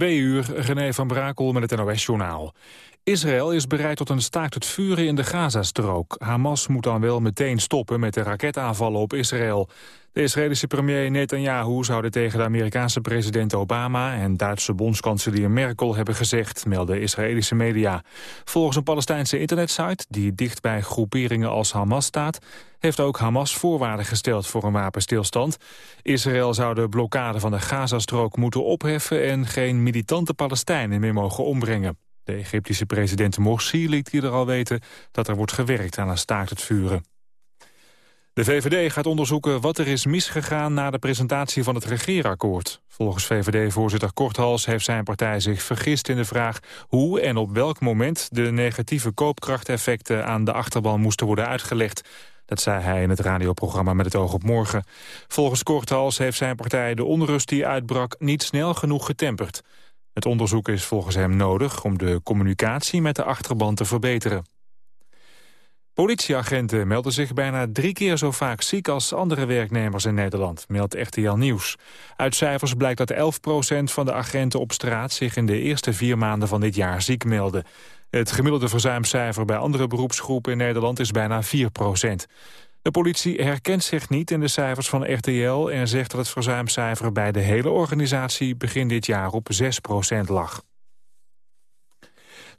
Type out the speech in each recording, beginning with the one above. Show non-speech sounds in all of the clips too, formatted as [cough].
Twee uur, René van Brakel met het NOS-journaal. Israël is bereid tot een staakt het vuren in de Gazastrook. Hamas moet dan wel meteen stoppen met de raketaanvallen op Israël. De Israëlische premier Netanyahu zou tegen de Amerikaanse president Obama... en Duitse bondskanselier Merkel hebben gezegd, melden Israëlische media. Volgens een Palestijnse internetsite, die dicht bij groeperingen als Hamas staat... heeft ook Hamas voorwaarden gesteld voor een wapenstilstand. Israël zou de blokkade van de Gazastrook moeten opheffen... en geen militante Palestijnen meer mogen ombrengen. De Egyptische president Morsi liet hier al weten dat er wordt gewerkt aan een staakt het vuren. De VVD gaat onderzoeken wat er is misgegaan na de presentatie van het regeerakkoord. Volgens VVD-voorzitter Korthals heeft zijn partij zich vergist in de vraag hoe en op welk moment de negatieve koopkrachteffecten aan de achterban moesten worden uitgelegd. Dat zei hij in het radioprogramma Met het oog op morgen. Volgens Korthals heeft zijn partij de onrust die uitbrak niet snel genoeg getemperd. Het onderzoek is volgens hem nodig om de communicatie met de achterban te verbeteren. Politieagenten melden zich bijna drie keer zo vaak ziek als andere werknemers in Nederland, meldt RTL Nieuws. Uit cijfers blijkt dat 11% van de agenten op straat zich in de eerste vier maanden van dit jaar ziek melden. Het gemiddelde verzuimcijfer bij andere beroepsgroepen in Nederland is bijna 4% De politie herkent zich niet in de cijfers van RTL en zegt dat het verzuimcijfer bij de hele organisatie begin dit jaar op 6% lag.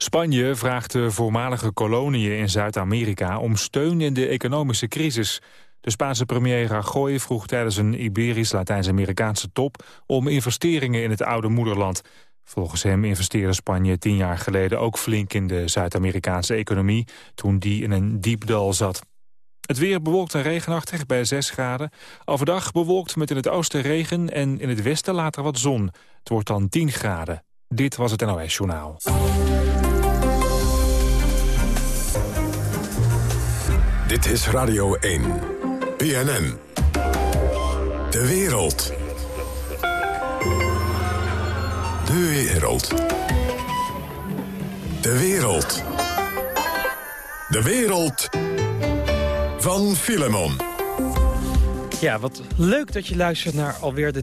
Spanje vraagt de voormalige koloniën in Zuid-Amerika om steun in de economische crisis. De Spaanse premier Rajoy vroeg tijdens een Iberisch-Latijns-Amerikaanse top om investeringen in het oude moederland. Volgens hem investeerde Spanje tien jaar geleden ook flink in de Zuid-Amerikaanse economie, toen die in een diep dal zat. Het weer bewolkt en regenachtig bij 6 graden. Overdag bewolkt met in het oosten regen en in het westen later wat zon. Het wordt dan 10 graden. Dit was het NOS Journaal. Dit is Radio 1. BNN. De wereld. De wereld. De wereld. De wereld van Filemon. Ja, wat leuk dat je luistert naar alweer de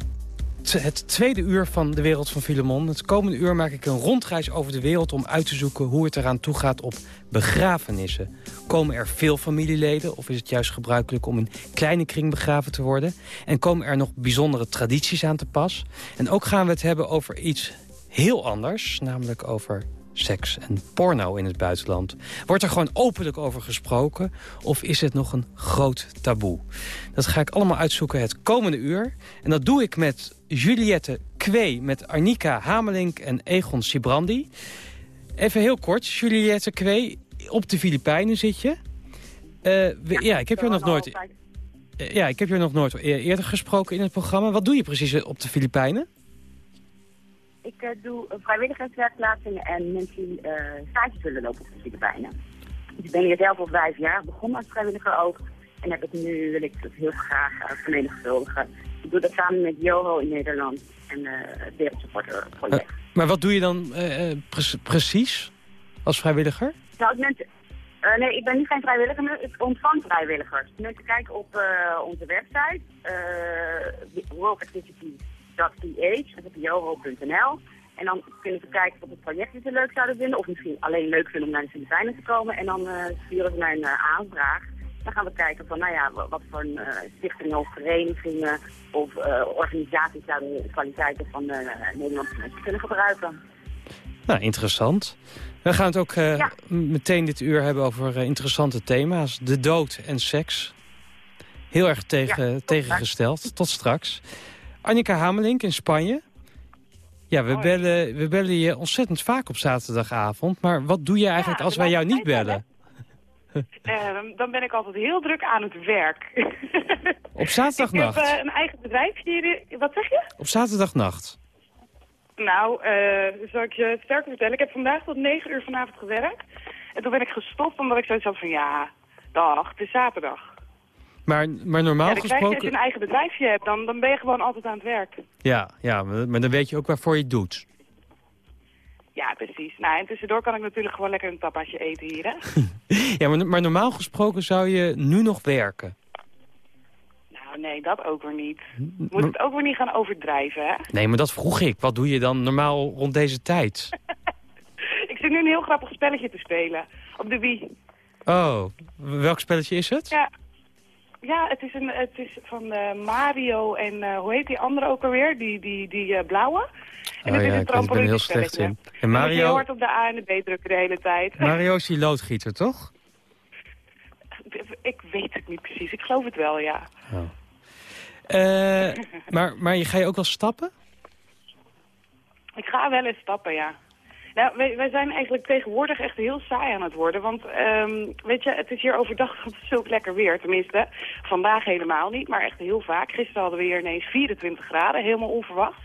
het tweede uur van de wereld van Filemon. Het komende uur maak ik een rondreis over de wereld... om uit te zoeken hoe het eraan toe gaat op begrafenissen. Komen er veel familieleden of is het juist gebruikelijk... om in kleine kring begraven te worden? En komen er nog bijzondere tradities aan te pas? En ook gaan we het hebben over iets heel anders... namelijk over seks en porno in het buitenland? Wordt er gewoon openlijk over gesproken of is het nog een groot taboe? Dat ga ik allemaal uitzoeken het komende uur. En dat doe ik met Juliette Kwee, met Arnika Hamelink en Egon Sibrandi. Even heel kort, Juliette Kwee, op de Filipijnen zit je. Uh, ja, ik heb je nog nooit... Eh, ja, ik heb je nog nooit eerder gesproken in het programma. Wat doe je precies op de Filipijnen? Ik uh, doe vrijwilligerswerkplaatsingen en mensen die uh, stages willen lopen op de Filipijnen. Dus ik ben hier zelf al vijf jaar begonnen als vrijwilliger ook. En heb ik nu wil ik het heel graag uh, vermenigvuldigen. Ik doe dat samen met Joho in Nederland en het Wereldsupporter project. maar wat doe je dan pre precies als vrijwilliger? Nou, mensen, uh, nee, ik ben niet geen vrijwilliger, maar ik ontvang vrijwilligers. Mensen kijken op uh, onze website, uh, World Activities www.ph, dat is joho.nl. En dan kunnen ze kijken op het project ze leuk zouden vinden. Of misschien alleen leuk vinden om naar de Filipijnen te komen. En dan sturen ze mij een aanvraag. Dan gaan we kijken van, nou ja, wat voor een, uh, stichtingen of verenigingen of organisaties zouden de kwaliteiten van Nederlandse mensen kunnen gebruiken. Nou, interessant. We gaan het ook ja. meteen dit uur hebben over interessante thema's. De dood en seks. Heel erg tegen, ja, tegengesteld. Tot straks. Annika Hamelink in Spanje. Ja, we bellen, we bellen je ontzettend vaak op zaterdagavond. Maar wat doe je eigenlijk als wij jou niet bellen? Uh, [laughs] dan ben ik altijd heel druk aan het werk. Op zaterdagnacht? [laughs] Ik heb uh, een eigen bedrijfje hier. Wat zeg je? Op zaterdagnacht? Nou, uh, zal ik je sterker vertellen. Ik heb vandaag tot 9 uur vanavond gewerkt. En toen ben ik gestopt omdat ik zoiets had van ja, dag, het is zaterdag. Maar, maar normaal ja, gesproken... Als je een eigen bedrijfje hebt, dan, dan ben je gewoon altijd aan het werk. Ja, ja, maar dan weet je ook waarvoor je het doet. Ja, precies. Nou, en tussendoor kan ik natuurlijk gewoon lekker een tapasje eten hier, hè? [laughs] ja, maar, maar normaal gesproken zou je nu nog werken. Nou, nee, dat ook weer niet. We moeten het ook weer niet gaan overdrijven, hè? Nee, maar dat vroeg ik. Wat doe je dan normaal rond deze tijd? [laughs] ik zit nu een heel grappig spelletje te spelen. Op de Wii. Oh, welk spelletje is het? Ja, ja het, is een, het is van uh, Mario en uh, hoe heet die andere ook alweer? Die, die, die uh, blauwe. En oh het ja, is een ik ben heel slecht in. En Mario... Je hoort op de A en de B drukken de hele tijd. [laughs] Mario is die loodgieter, toch? Ik weet het niet precies. Ik geloof het wel, ja. Oh. [laughs] Maar, maar ga je ook wel stappen? Ik ga wel eens stappen, ja. Nou, wij, wij, zijn eigenlijk tegenwoordig echt heel saai aan het worden. Want um, weet je, het is hier overdag [laughs] zulk lekker weer. Tenminste, vandaag helemaal niet, maar echt heel vaak. Gisteren hadden we hier ineens 24 graden, helemaal onverwachts.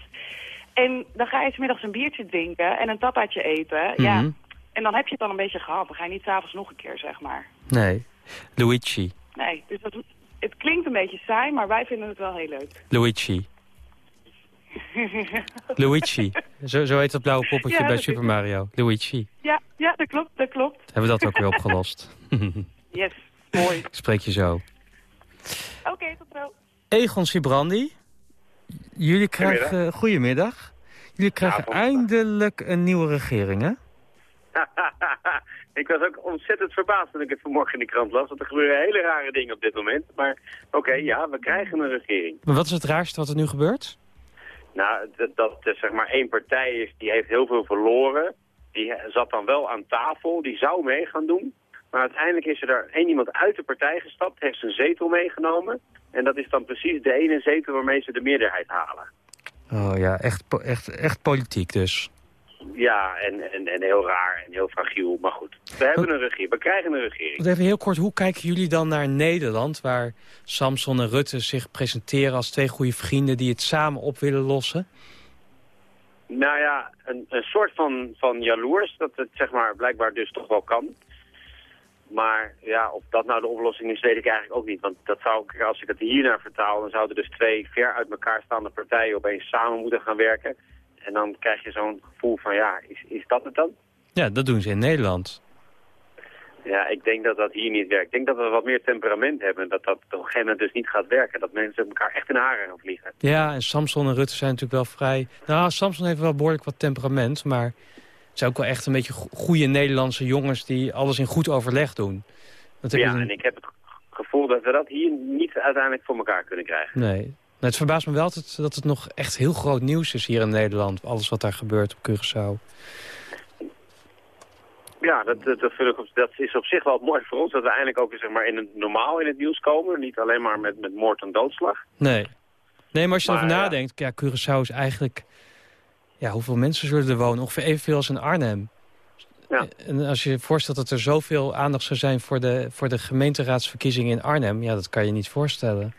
En dan ga je smiddags een biertje drinken en een tapaatje eten. Mm -hmm. Ja. En dan heb je het dan een beetje gehad. Dan ga je niet s'avonds nog een keer, zeg maar. Nee. Luigi. Nee, dus dat, het klinkt een beetje saai, maar wij vinden het wel heel leuk. Luigi. [laughs] Luigi. Zo, zo heet dat blauwe poppetje Ja, bij Super is- Mario. Luigi. Ja, ja, dat klopt, dat klopt. Hebben we dat ook weer opgelost. [laughs] Yes, mooi. Ik spreek je zo. Oké, tot zo. Egon Sibrandi. Jullie krijgen... Goedemiddag. Jullie krijgen eindelijk een nieuwe regering, hè? [laughs] ik was ook ontzettend verbaasd toen ik het vanmorgen in de krant las. Want er gebeuren hele rare dingen op dit moment. Maar oké, ja, we krijgen een regering. Maar wat is het raarste wat er nu gebeurt? Nou, dat, dat er zeg maar één partij is, die heeft heel veel verloren. Die zat dan wel aan tafel, die zou mee gaan doen. Maar uiteindelijk is er één iemand uit de partij gestapt, heeft zijn zetel meegenomen. En dat is dan precies de ene zetel waarmee ze de meerderheid halen. Oh ja, echt, echt, echt politiek dus. Ja, en, en, en heel raar en heel fragiel. Maar goed, we hebben een regering, we krijgen een regering. Even heel kort, hoe kijken jullie dan naar Nederland... waar Samson en Rutte zich presenteren als twee goede vrienden... die het samen op willen lossen? Nou ja, een, een soort van, van jaloers, dat het zeg maar blijkbaar dus toch wel kan. Maar ja, of dat nou de oplossing is, weet ik eigenlijk ook niet. Want dat zou, ik- als ik het hier naar vertaal, dan zouden dus twee ver uit elkaar staande partijen opeens samen moeten gaan werken. En dan krijg je zo'n gevoel van, ja, is, is dat het dan? Ja, dat doen ze in Nederland. Ja, ik denk dat dat hier niet werkt. Ik denk dat we wat meer temperament hebben en dat dat op een gegeven moment dus niet gaat werken. Dat mensen elkaar echt in haren gaan vliegen. Ja, en Samson en Rutte zijn natuurlijk wel vrij... Nou, Samson heeft wel behoorlijk wat temperament... maar het zijn ook wel echt een beetje go- goede Nederlandse jongens... die alles in goed overleg doen. Dat Ja, en ik heb het gevoel dat we dat hier niet uiteindelijk voor elkaar kunnen krijgen. Nee. Nou, het verbaast me wel dat het, dat het nog echt heel groot nieuws is hier in Nederland. Alles wat daar gebeurt op Curaçao. Ja, dat, dat, dat, vind ik op- dat is op zich wel mooi voor ons. Dat we eindelijk ook zeg maar, in het, normaal in het nieuws komen. Niet alleen maar met, met moord en doodslag. Nee. Nee, maar als je Maar, erover ja. nadenkt... Ja, Curaçao is eigenlijk... Ja, hoeveel mensen zullen er wonen? Ongeveer evenveel als in Arnhem. Ja. En als je je voorstelt dat er zoveel aandacht zou zijn... voor de, voor de gemeenteraadsverkiezingen in Arnhem... ja, dat kan je niet voorstellen.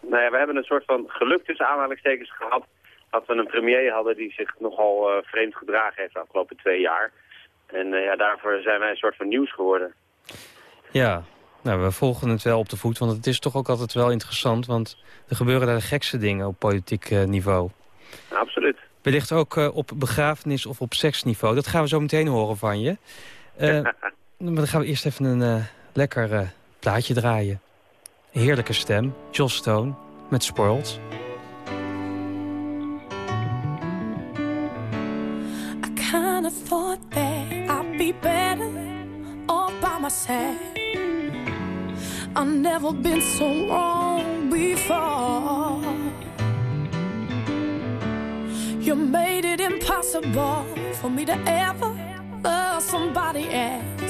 Nou ja, we hebben een soort van geluk tussen aanhalingstekens gehad. Dat we een premier hadden die zich nogal eh, vreemd gedragen heeft de afgelopen twee jaar. En eh, ja, daarvoor zijn wij een soort van nieuws geworden. Ja, nou, we volgen het wel op de voet. Want het is toch ook altijd wel interessant. Want er gebeuren daar de gekste dingen op politiek eh, niveau. Absoluut. Wellicht ook op begrafenis of op seksniveau. Dat gaan we zo meteen horen van je. [laughs] Maar dan gaan we eerst even een lekker plaatje draaien. Heerlijke stem, Joss Stone met Spoiled. I kinda thought that I'd be better all by myself. I've never been so wrong before. You made it impossible for me to ever love somebody else.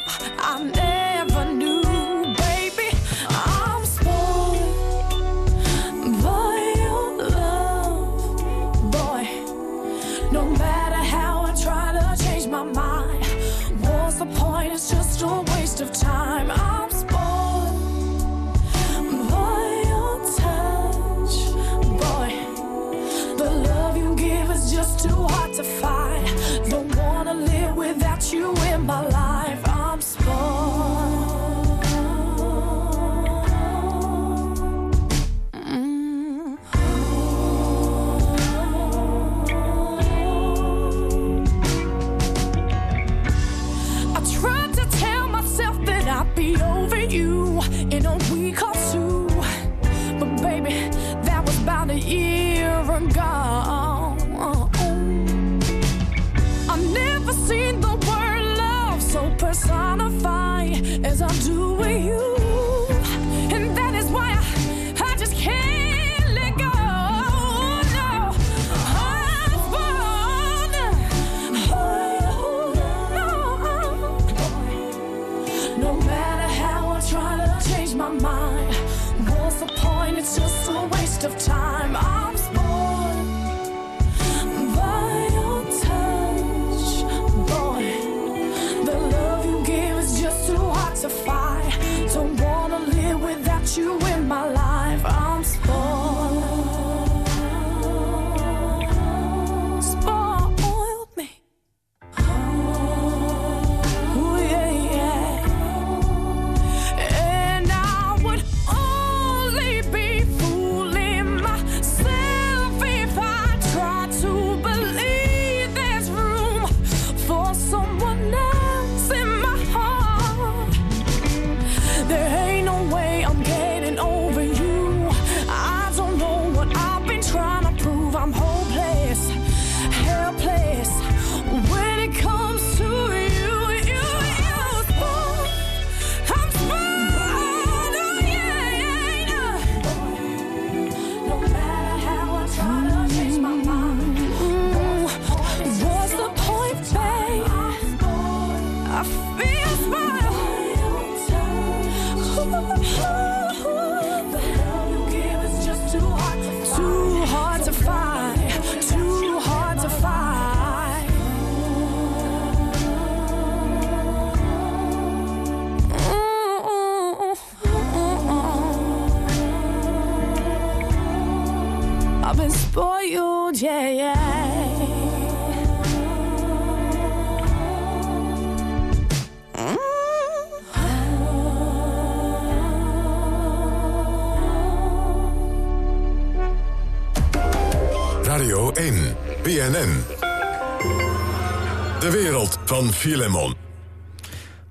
Filemon.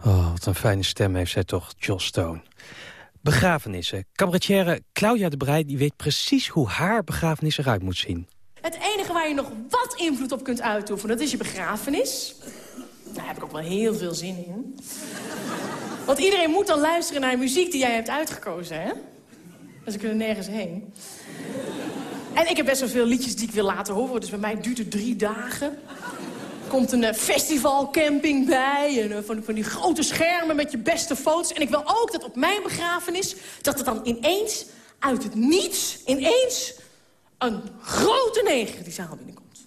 Oh, wat een fijne stem heeft zij toch, Joss Stone. Begrafenissen. Cabaretière Claudia de Breij die weet precies hoe haar begrafenis eruit moet zien. Het enige waar je nog wat invloed op kunt uitoefenen, dat is je begrafenis. Daar heb ik ook wel heel veel zin in. Want iedereen moet dan luisteren naar muziek die jij hebt uitgekozen, hè? Dus ze kunnen nergens heen. En ik heb best wel veel liedjes die ik wil laten horen. Dus bij mij duurt het drie dagen. Komt een uh, festivalcamping bij. En uh, van, van die grote schermen met je beste foto's. En ik wil ook dat op mijn begrafenis... dat er dan ineens, uit het niets, ineens... een grote neger die zaal binnenkomt.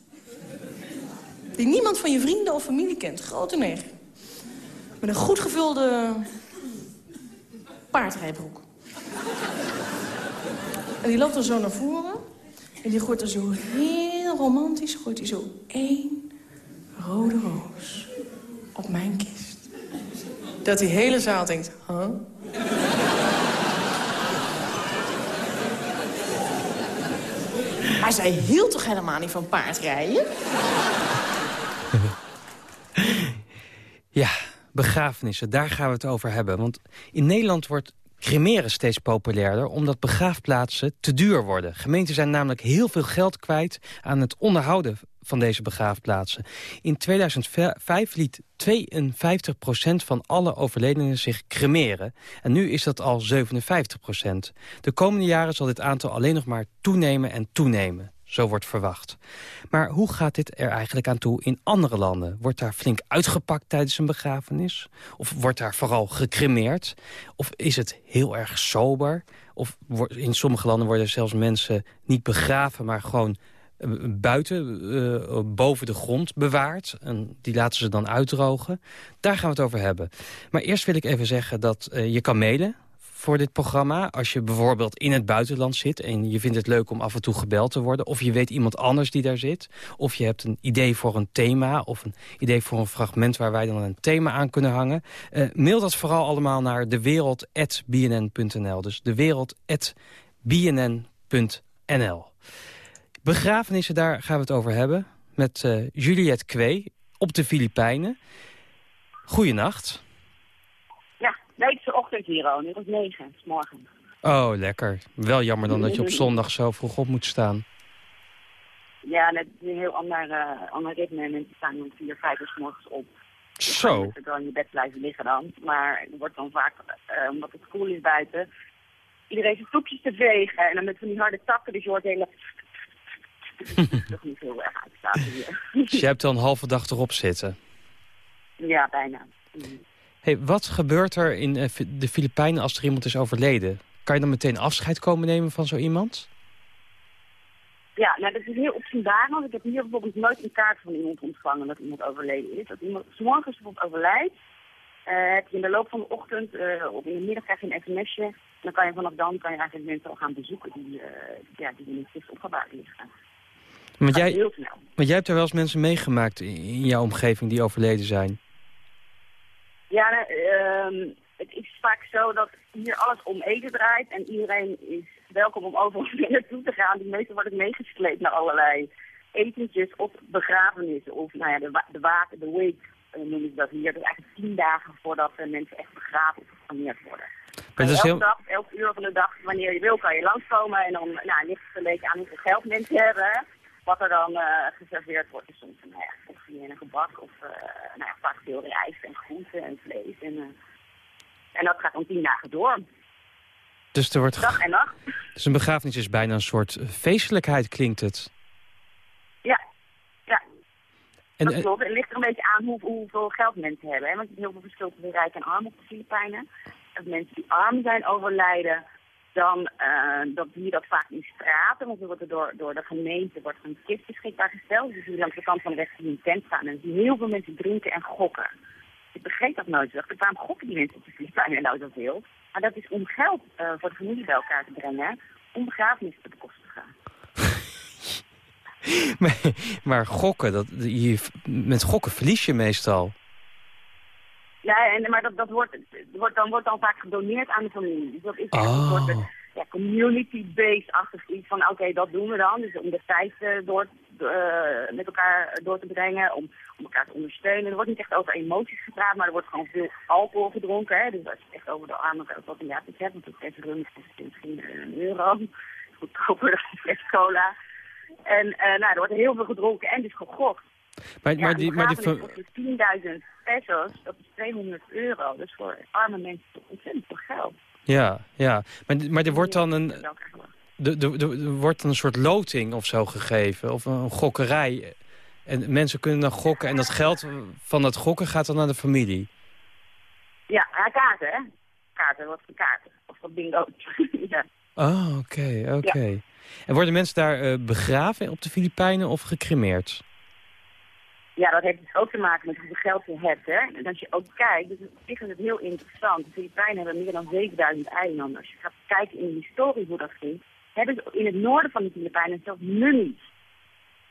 Die niemand van je vrienden of familie kent. Grote neger. Met een goed gevulde paardrijbroek. En die loopt dan zo naar voren. En die gooit er zo heel romantisch, gooit hij zo één rode roos op mijn kist. Dat die hele zaal denkt, huh? maar zij hield toch helemaal niet van paardrijden? [laughs] Ja, begrafenissen, daar gaan we het over hebben. Want in Nederland wordt cremeren steeds populairder... omdat begraafplaatsen te duur worden. Gemeenten zijn namelijk heel veel geld kwijt... aan het onderhouden van deze begraafplaatsen. In 2005 liet 52% van alle overledenen zich cremeren. En nu is dat al 57% De komende jaren zal dit aantal alleen nog maar toenemen en toenemen. Zo wordt verwacht. Maar hoe gaat dit er eigenlijk aan toe in andere landen? Wordt daar flink uitgepakt tijdens een begrafenis? Of wordt daar vooral gecremeerd? Of is het heel erg sober? Of in sommige landen worden zelfs mensen niet begraven... maar gewoon buiten, uh, boven de grond bewaard. En die laten ze dan uitdrogen. Daar gaan we het over hebben. Maar eerst wil ik even zeggen dat uh, je kan mailen voor dit programma. Als je bijvoorbeeld in het buitenland zit en je vindt het leuk om af en toe gebeld te worden... of je weet iemand anders die daar zit... of je hebt een idee voor een thema of een idee voor een fragment... waar wij dan een thema aan kunnen hangen. Mail dat vooral allemaal naar dewereld.bnn.nl. Dus dewereld.bnn.nl. Begrafenissen, daar gaan we het over hebben. Met uh, Juliette Kwee op de Filipijnen. Goeienacht. Het is ochtend hier al. Nu is het negen, morgen. Oh, lekker. Wel jammer dan dat je op zondag zo vroeg op moet staan. Ja, net een heel ander, uh, ander ritme. Mensen staan om vier, vijf uur s morgens op. Zo. Je dan in je bed blijven liggen dan. Maar er wordt dan vaak, uh, omdat het koel is buiten, iedereen zijn stoepjes te vegen. En dan met van die harde takken, dus je hoort hele... [laughs] toch niet heel erg uitstaan hier. [laughs] Dus je hebt dan een halve dag erop zitten? Ja, bijna. Mm. Hey, wat gebeurt er in eh, de Filipijnen als er iemand is overleden? Kan je dan meteen afscheid komen nemen van zo iemand? Ja, nou, dat is heel opzienbarend. Ik heb hier bijvoorbeeld nooit een kaart van iemand ontvangen dat iemand overleden is. Dat iemand s morgens bijvoorbeeld overlijdt, uh, heb je in de loop van de ochtend uh, of in de middag krijg je een sms'je. Dan kan je vanaf dan kan je eigenlijk mensen al gaan bezoeken die, uh, ja, die in het opgebaard liggen. Want jij, heel snel. want jij hebt er wel eens mensen meegemaakt in jouw omgeving die overleden zijn. Ja, uh, het is vaak zo dat hier alles om eten draait en iedereen is welkom om overal [laughs] naartoe te gaan. Die meestal worden meegesleept naar allerlei etentjes of begrafenissen of nou ja, de, de waken, de wake uh, noemen ze dat hier. Dus eigenlijk tien dagen voordat uh, mensen echt begraven of gefamieerd worden. Maar elke heel... dag, elke uur van de dag, wanneer je wil, kan je langskomen en dan nou, ligt het een beetje aan hoeveel geld mensen hebben wat er dan uh, geserveerd wordt is soms nou ja, koffie en een gebak of uh, nou ja, vaak veel rijst en groenten en vlees. En, uh, en dat gaat dan tien dagen door. Dus er wordt... Dag en nacht. Dus een begrafenis is bijna een soort feestelijkheid, klinkt het? Ja, ja. En, dat klopt. Het ligt er een beetje aan hoe, hoeveel geld mensen hebben. Hè? Want je hebt heel veel verschil tussen rijk en arm op de Filipijnen. Dat mensen die arm zijn overlijden, dan, uh, dan zie je dat vaak in straten, want er wordt er door, door de gemeente wordt een kist beschikbaar gesteld. Dus je langs de kant van de weg in een tent staan en heel veel mensen drinken en gokken. Ik begreep dat nooit. Ik waarom gokken die mensen de Filipijnen nou zoveel? Maar dat is om geld uh, voor de familie bij elkaar te brengen, om begrafenissen te bekostigen. [laughs] maar, maar gokken, dat, je, met gokken verlies je meestal. Ja, en, maar dat, dat wordt, wordt, dan, wordt dan vaak gedoneerd aan de familie. Dus dat is echt een soort Oh. ja, community-based-achtig iets van oké, dat doen we dan. Dus om de tijd eh, door, eh, met elkaar door te brengen, om, om elkaar te ondersteunen. Er wordt niet echt over emoties gepraat, maar er wordt gewoon veel alcohol gedronken. Hè? Dus als je het echt over de armen gaat, wat inderdaad iets hebt, want een fles rum misschien een euro. Goedkoper dan [laughs] een fles cola. En eh, nou, er wordt heel veel gedronken en dus gegokt. Maar, Ja, maar die, maar die, begrafenis ver- kost dus 10.000 pesos, dat is 200 euro. Dus voor arme mensen ontzettend veel geld. ja, ja. Maar, maar er wordt dan een, de, de- er wordt een soort loting of zo gegeven. Of een gokkerij. En mensen kunnen dan gokken. En dat geld van dat gokken gaat dan naar de familie. Ja, ja, kaarten, hè? Kaarten, wat voor kaarten? Of voor bingo. [laughs] ja. Oh, oké, oké. En worden mensen daar eh, begraven op de Filipijnen of gecremeerd? Ja, dat heeft dus ook te maken met hoeveel geld je hebt, hè? En als je ook kijkt, dus op zich is het heel interessant. De Filipijnen hebben meer dan 7000 eilanden. Als je gaat kijken in de historie hoe dat ging, hebben ze in het noorden van de Filipijnen zelfs mummies.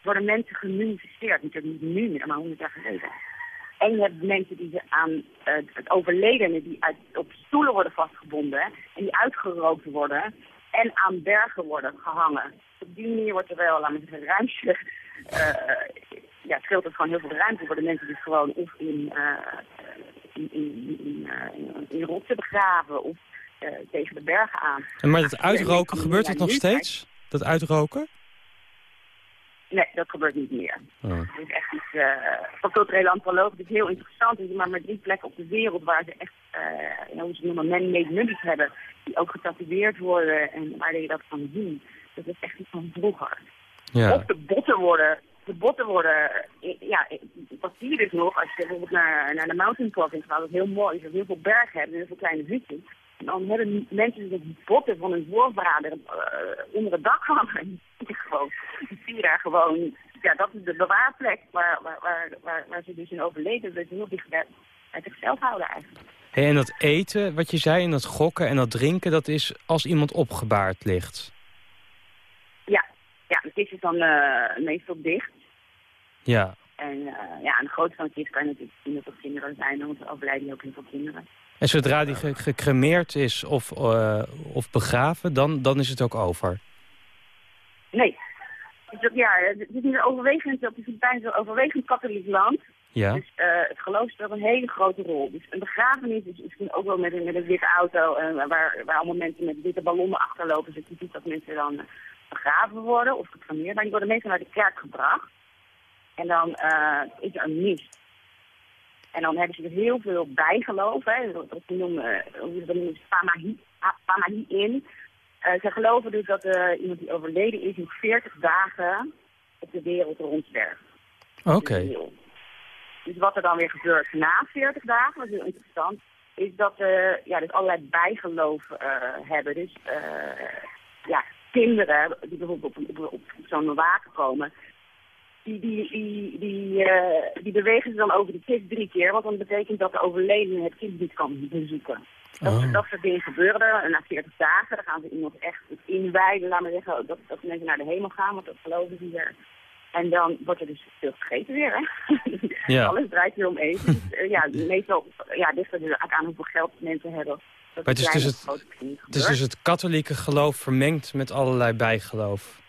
Worden mensen gemummificeerd, natuurlijk niet nu maar 100 jaar geleden. En je hebt mensen die ze aan eh, het overledene die uit, op stoelen worden vastgebonden en die uitgerookt worden en aan bergen worden gehangen. Op die manier wordt er wel, laten we zeggen, eh, scheelt het gewoon heel veel ruimte. Worden mensen dus gewoon of in, eh, in, in, in, eh, in, rotsen begraven of eh, tegen de bergen aan. En maar dat uitroken, gebeurt dat nog steeds? Dat uitroken? Nee, dat gebeurt niet meer. Oh. Het is echt iets, uh, van culturele antropologen, het is heel interessant. Er zijn maar maar drie plekken op de wereld waar ze echt, uh, hoe ze noemen, man-made hebben. Die ook getatoeëerd worden en waar je dat kan zien. Dat is echt iets van vroeger. Ja. Of de botten worden, de botten worden, ja, dat zie je dus nog als je bijvoorbeeld naar, naar de mountain province gaat. Dat is heel mooi, is dat heel veel bergen hebben en heel veel kleine hutjes. En dan hebben mensen de botten van hun voorvader uh, onder het dak hangen. [laughs] gewoon, die zie daar gewoon, ja, dat is de bewaarplek waar, waar, waar, waar, ze dus in overleden. Dat ze heel dicht bij zichzelf houden eigenlijk. En dat eten, wat je zei, en dat gokken en dat drinken, dat is als iemand opgebaard ligt? Ja, de kist is dan uh, meestal dicht. Ja. En uh, ja, aan de grootte van de kist kan je natuurlijk zien dat er kinderen zijn, want er overlijden ook heel veel kinderen. En zodra die ge gecremeerd is of, uh, of begraven, dan, dan is het ook over? Nee. Dus, ja, het is een overwegend, op de Filipijnen een overwegend katholiek land. Ja. Dus uh, het geloof speelt een hele grote rol. Dus een begrafenis is misschien ook wel met een, met een witte auto, uh, waar, waar allemaal mensen met witte ballonnen achterlopen. Dus je ziet dat mensen dan begraven worden of gecremeerd. Maar die worden meestal naar de kerk gebracht. En dan uh, is er een mis. En dan hebben ze heel veel bijgeloof, hè, dat ze noemen, hoe ze pamahi in. Uh, ze geloven dus dat uh, iemand die overleden is nog 40 dagen op de wereld rondzwerft. Oké. Okay. Dus wat er dan weer gebeurt na 40 dagen, wat heel interessant, is dat uh, ja, dus allerlei bijgeloof hebben. Dus ja, kinderen die bijvoorbeeld op, op, op zo'n waken komen, die, die, die, die, uh, die bewegen ze dan over de kist drie keer. Want dan betekent dat de overledene het kind niet kan bezoeken. Dat, Oh. dat soort dingen gebeuren er. En na 40 dagen dan gaan ze iemand echt inwijden, laat maar zeggen, dat, dat mensen naar de hemel gaan, want dat geloven ze weer. En dan wordt er dus veel gegeten weer, hè. Ja. [laughs] Alles draait weer om eten. Dus, uh, ja, meestal ja, ligt er dus aan hoeveel geld mensen hebben. Maar het is, dus het, het is dus het katholieke geloof vermengd met allerlei bijgeloof.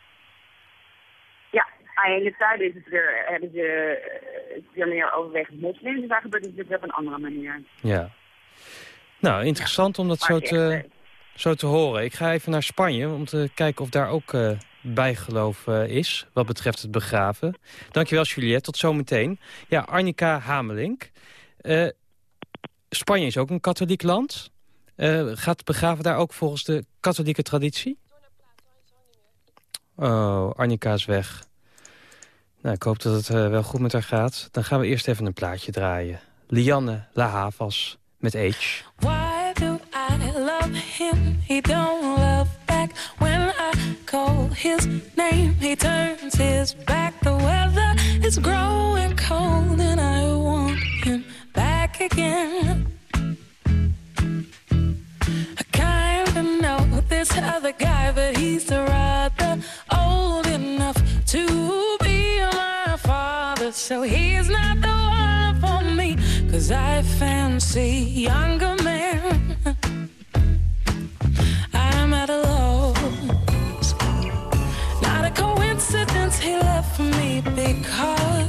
Ah, in het zuiden is het weer, hebben ze uh, weer meer overwegend moslims. Dus daar gebeurt het dus op een andere manier. Ja. Nou, interessant ja. om dat zo te, zo te horen. Ik ga even naar Spanje om te kijken of daar ook uh, bijgeloof uh, is... wat betreft het begraven. Dankjewel, Juliette. Tot zometeen. Ja, Arnika Hamelink. Uh, Spanje is ook een katholiek land. Gaat begraven daar ook volgens de katholieke traditie? Oh, Arnika is weg. Nou, ik hoop dat het uh, wel goed met haar gaat. Dan gaan we eerst even een plaatje draaien. Lianne La Havas met Age. Why do I love him? He don't love back. When I call his name, he turns his back. The weather is growing cold and I want him back again. I kinda know this other guy, but he's rather old enough to be my father. so he's not the one for me. Cause I fancy younger men. I'm at a loss. Not a coincidence he left me because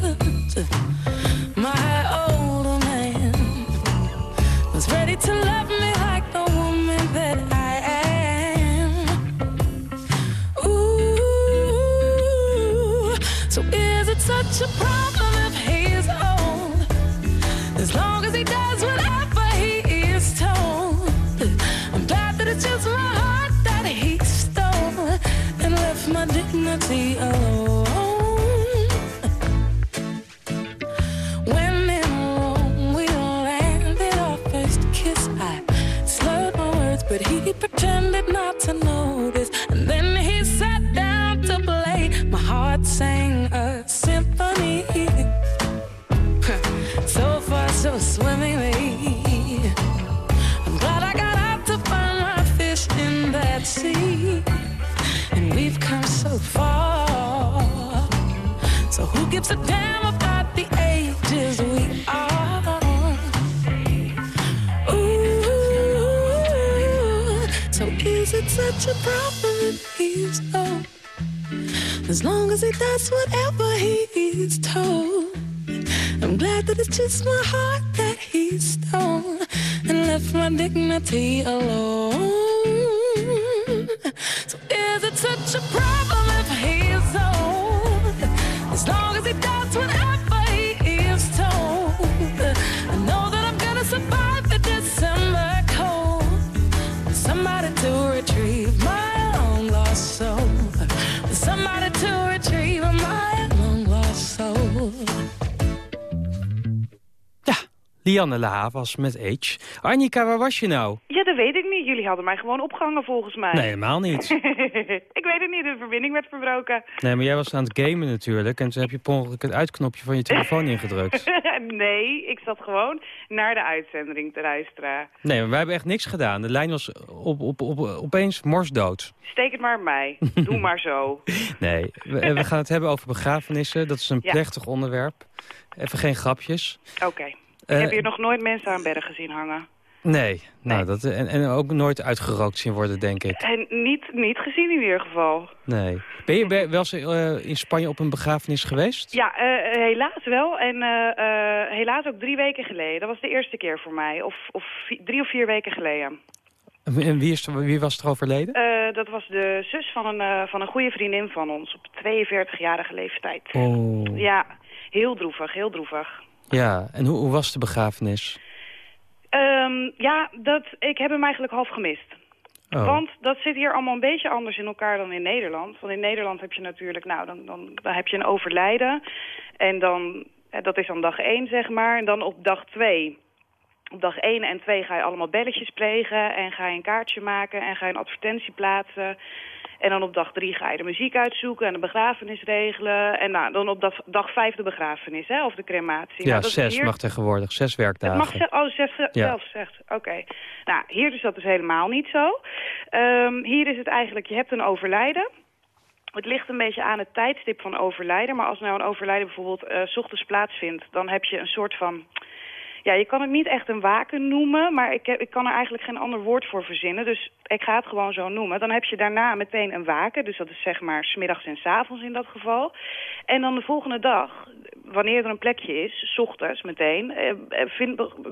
Lianne La was met Age. Annika, waar was je nou? Ja, dat weet ik niet. Jullie hadden mij gewoon opgehangen volgens mij. Nee, helemaal niet. [laughs] ik weet het niet, de verbinding werd verbroken. Nee, maar jij was aan het gamen natuurlijk. En toen heb je per ongeluk het uitknopje van je telefoon ingedrukt. [laughs] nee, ik zat gewoon naar de uitzending te luisteren. Nee, maar wij hebben echt niks gedaan. De lijn was op, op, op, opeens morsdood. Steek het maar op mij. [laughs] Doe maar zo. Nee, we, we gaan het hebben over begrafenissen. Dat is een Ja. plechtig onderwerp. Even geen grapjes. Oké. Ik heb hier nog nooit mensen aan bedden gezien hangen. Nee, nou, Dat, en, en ook nooit uitgerookt zien worden, denk ik. En niet, niet gezien in ieder geval. Nee. Ben je wel eens eh, in Spanje op een begrafenis geweest? Ja, eh, helaas wel. En eh, eh, helaas ook drie weken geleden. Dat was de eerste keer voor mij. Of, of drie of vier weken geleden. En wie, is, er- wie was er overleden? Eh, dat was de zus van een, eh, van een goede vriendin van ons. Op 42-jarige leeftijd. Oh, Ja, heel droevig, heel droevig. Ja. En hoe, hoe was de begrafenis? Ehm, ja, dat, ik heb hem eigenlijk half gemist. Oh. Want dat zit hier allemaal een beetje anders in elkaar dan in Nederland. Want in Nederland heb je natuurlijk, nou, dan, dan, dan heb je een overlijden. En dan, eh, dat is dan dag één, zeg maar. En dan op dag twee. Op dag 1 en 2 ga je allemaal belletjes plegen en ga je een kaartje maken en ga je een advertentie plaatsen. En dan op dag 3 ga je de muziek uitzoeken en de begrafenis regelen. En nou, dan op dag, dag 5 de begrafenis, hè, of de crematie. ja, nou, dat is zes hier- mag tegenwoordig. Zes het werkdagen. mag ze oh, zes, Ja. zelfs zegt. Oké. Nou, hier is dat dus helemaal niet zo. Ehm, hier is het eigenlijk, je hebt een overlijden. Het ligt een beetje aan het tijdstip van overlijden. Maar als nou een overlijden bijvoorbeeld eh, s ochtends plaatsvindt... dan heb je een soort van... Ja, je kan het niet echt een waken noemen, maar ik, heb, ik kan er eigenlijk geen ander woord voor verzinnen. Dus ik ga het gewoon zo noemen. Dan heb je daarna meteen een waken, dus dat is zeg maar smiddags en s avonds in dat geval. En dan de volgende dag, wanneer er een plekje is, s ochtends meteen, eh, eh,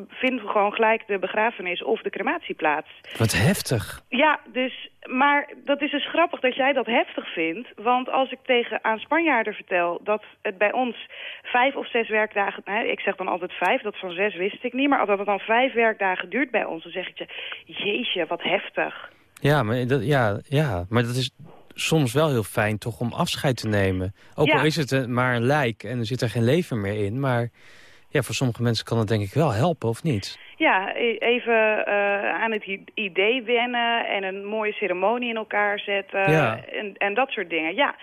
vinden we gewoon gelijk de begrafenis of de crematie plaats. Wat heftig. Ja, dus, maar dat is dus grappig dat jij dat heftig vindt. Want als ik tegen aan Spanjaarden vertel dat het bij ons vijf of zes werkdagen... Ik zeg dan altijd vijf, dat van zes wist ik niet. Maar dat het dan vijf werkdagen duurt bij ons, dan zeg ik je... Jeetje, wat heftig. Ja maar, dat, ja, ja, maar dat is soms wel heel fijn toch om afscheid te nemen. Ook Ja. al is het een- maar een lijk en er zit er geen leven meer in. Maar ja, voor sommige mensen kan het denk ik wel helpen, of niet? Ja, e- even eh, aan het idee wennen en een mooie ceremonie in elkaar zetten. Ja. En, en dat soort dingen. Ja,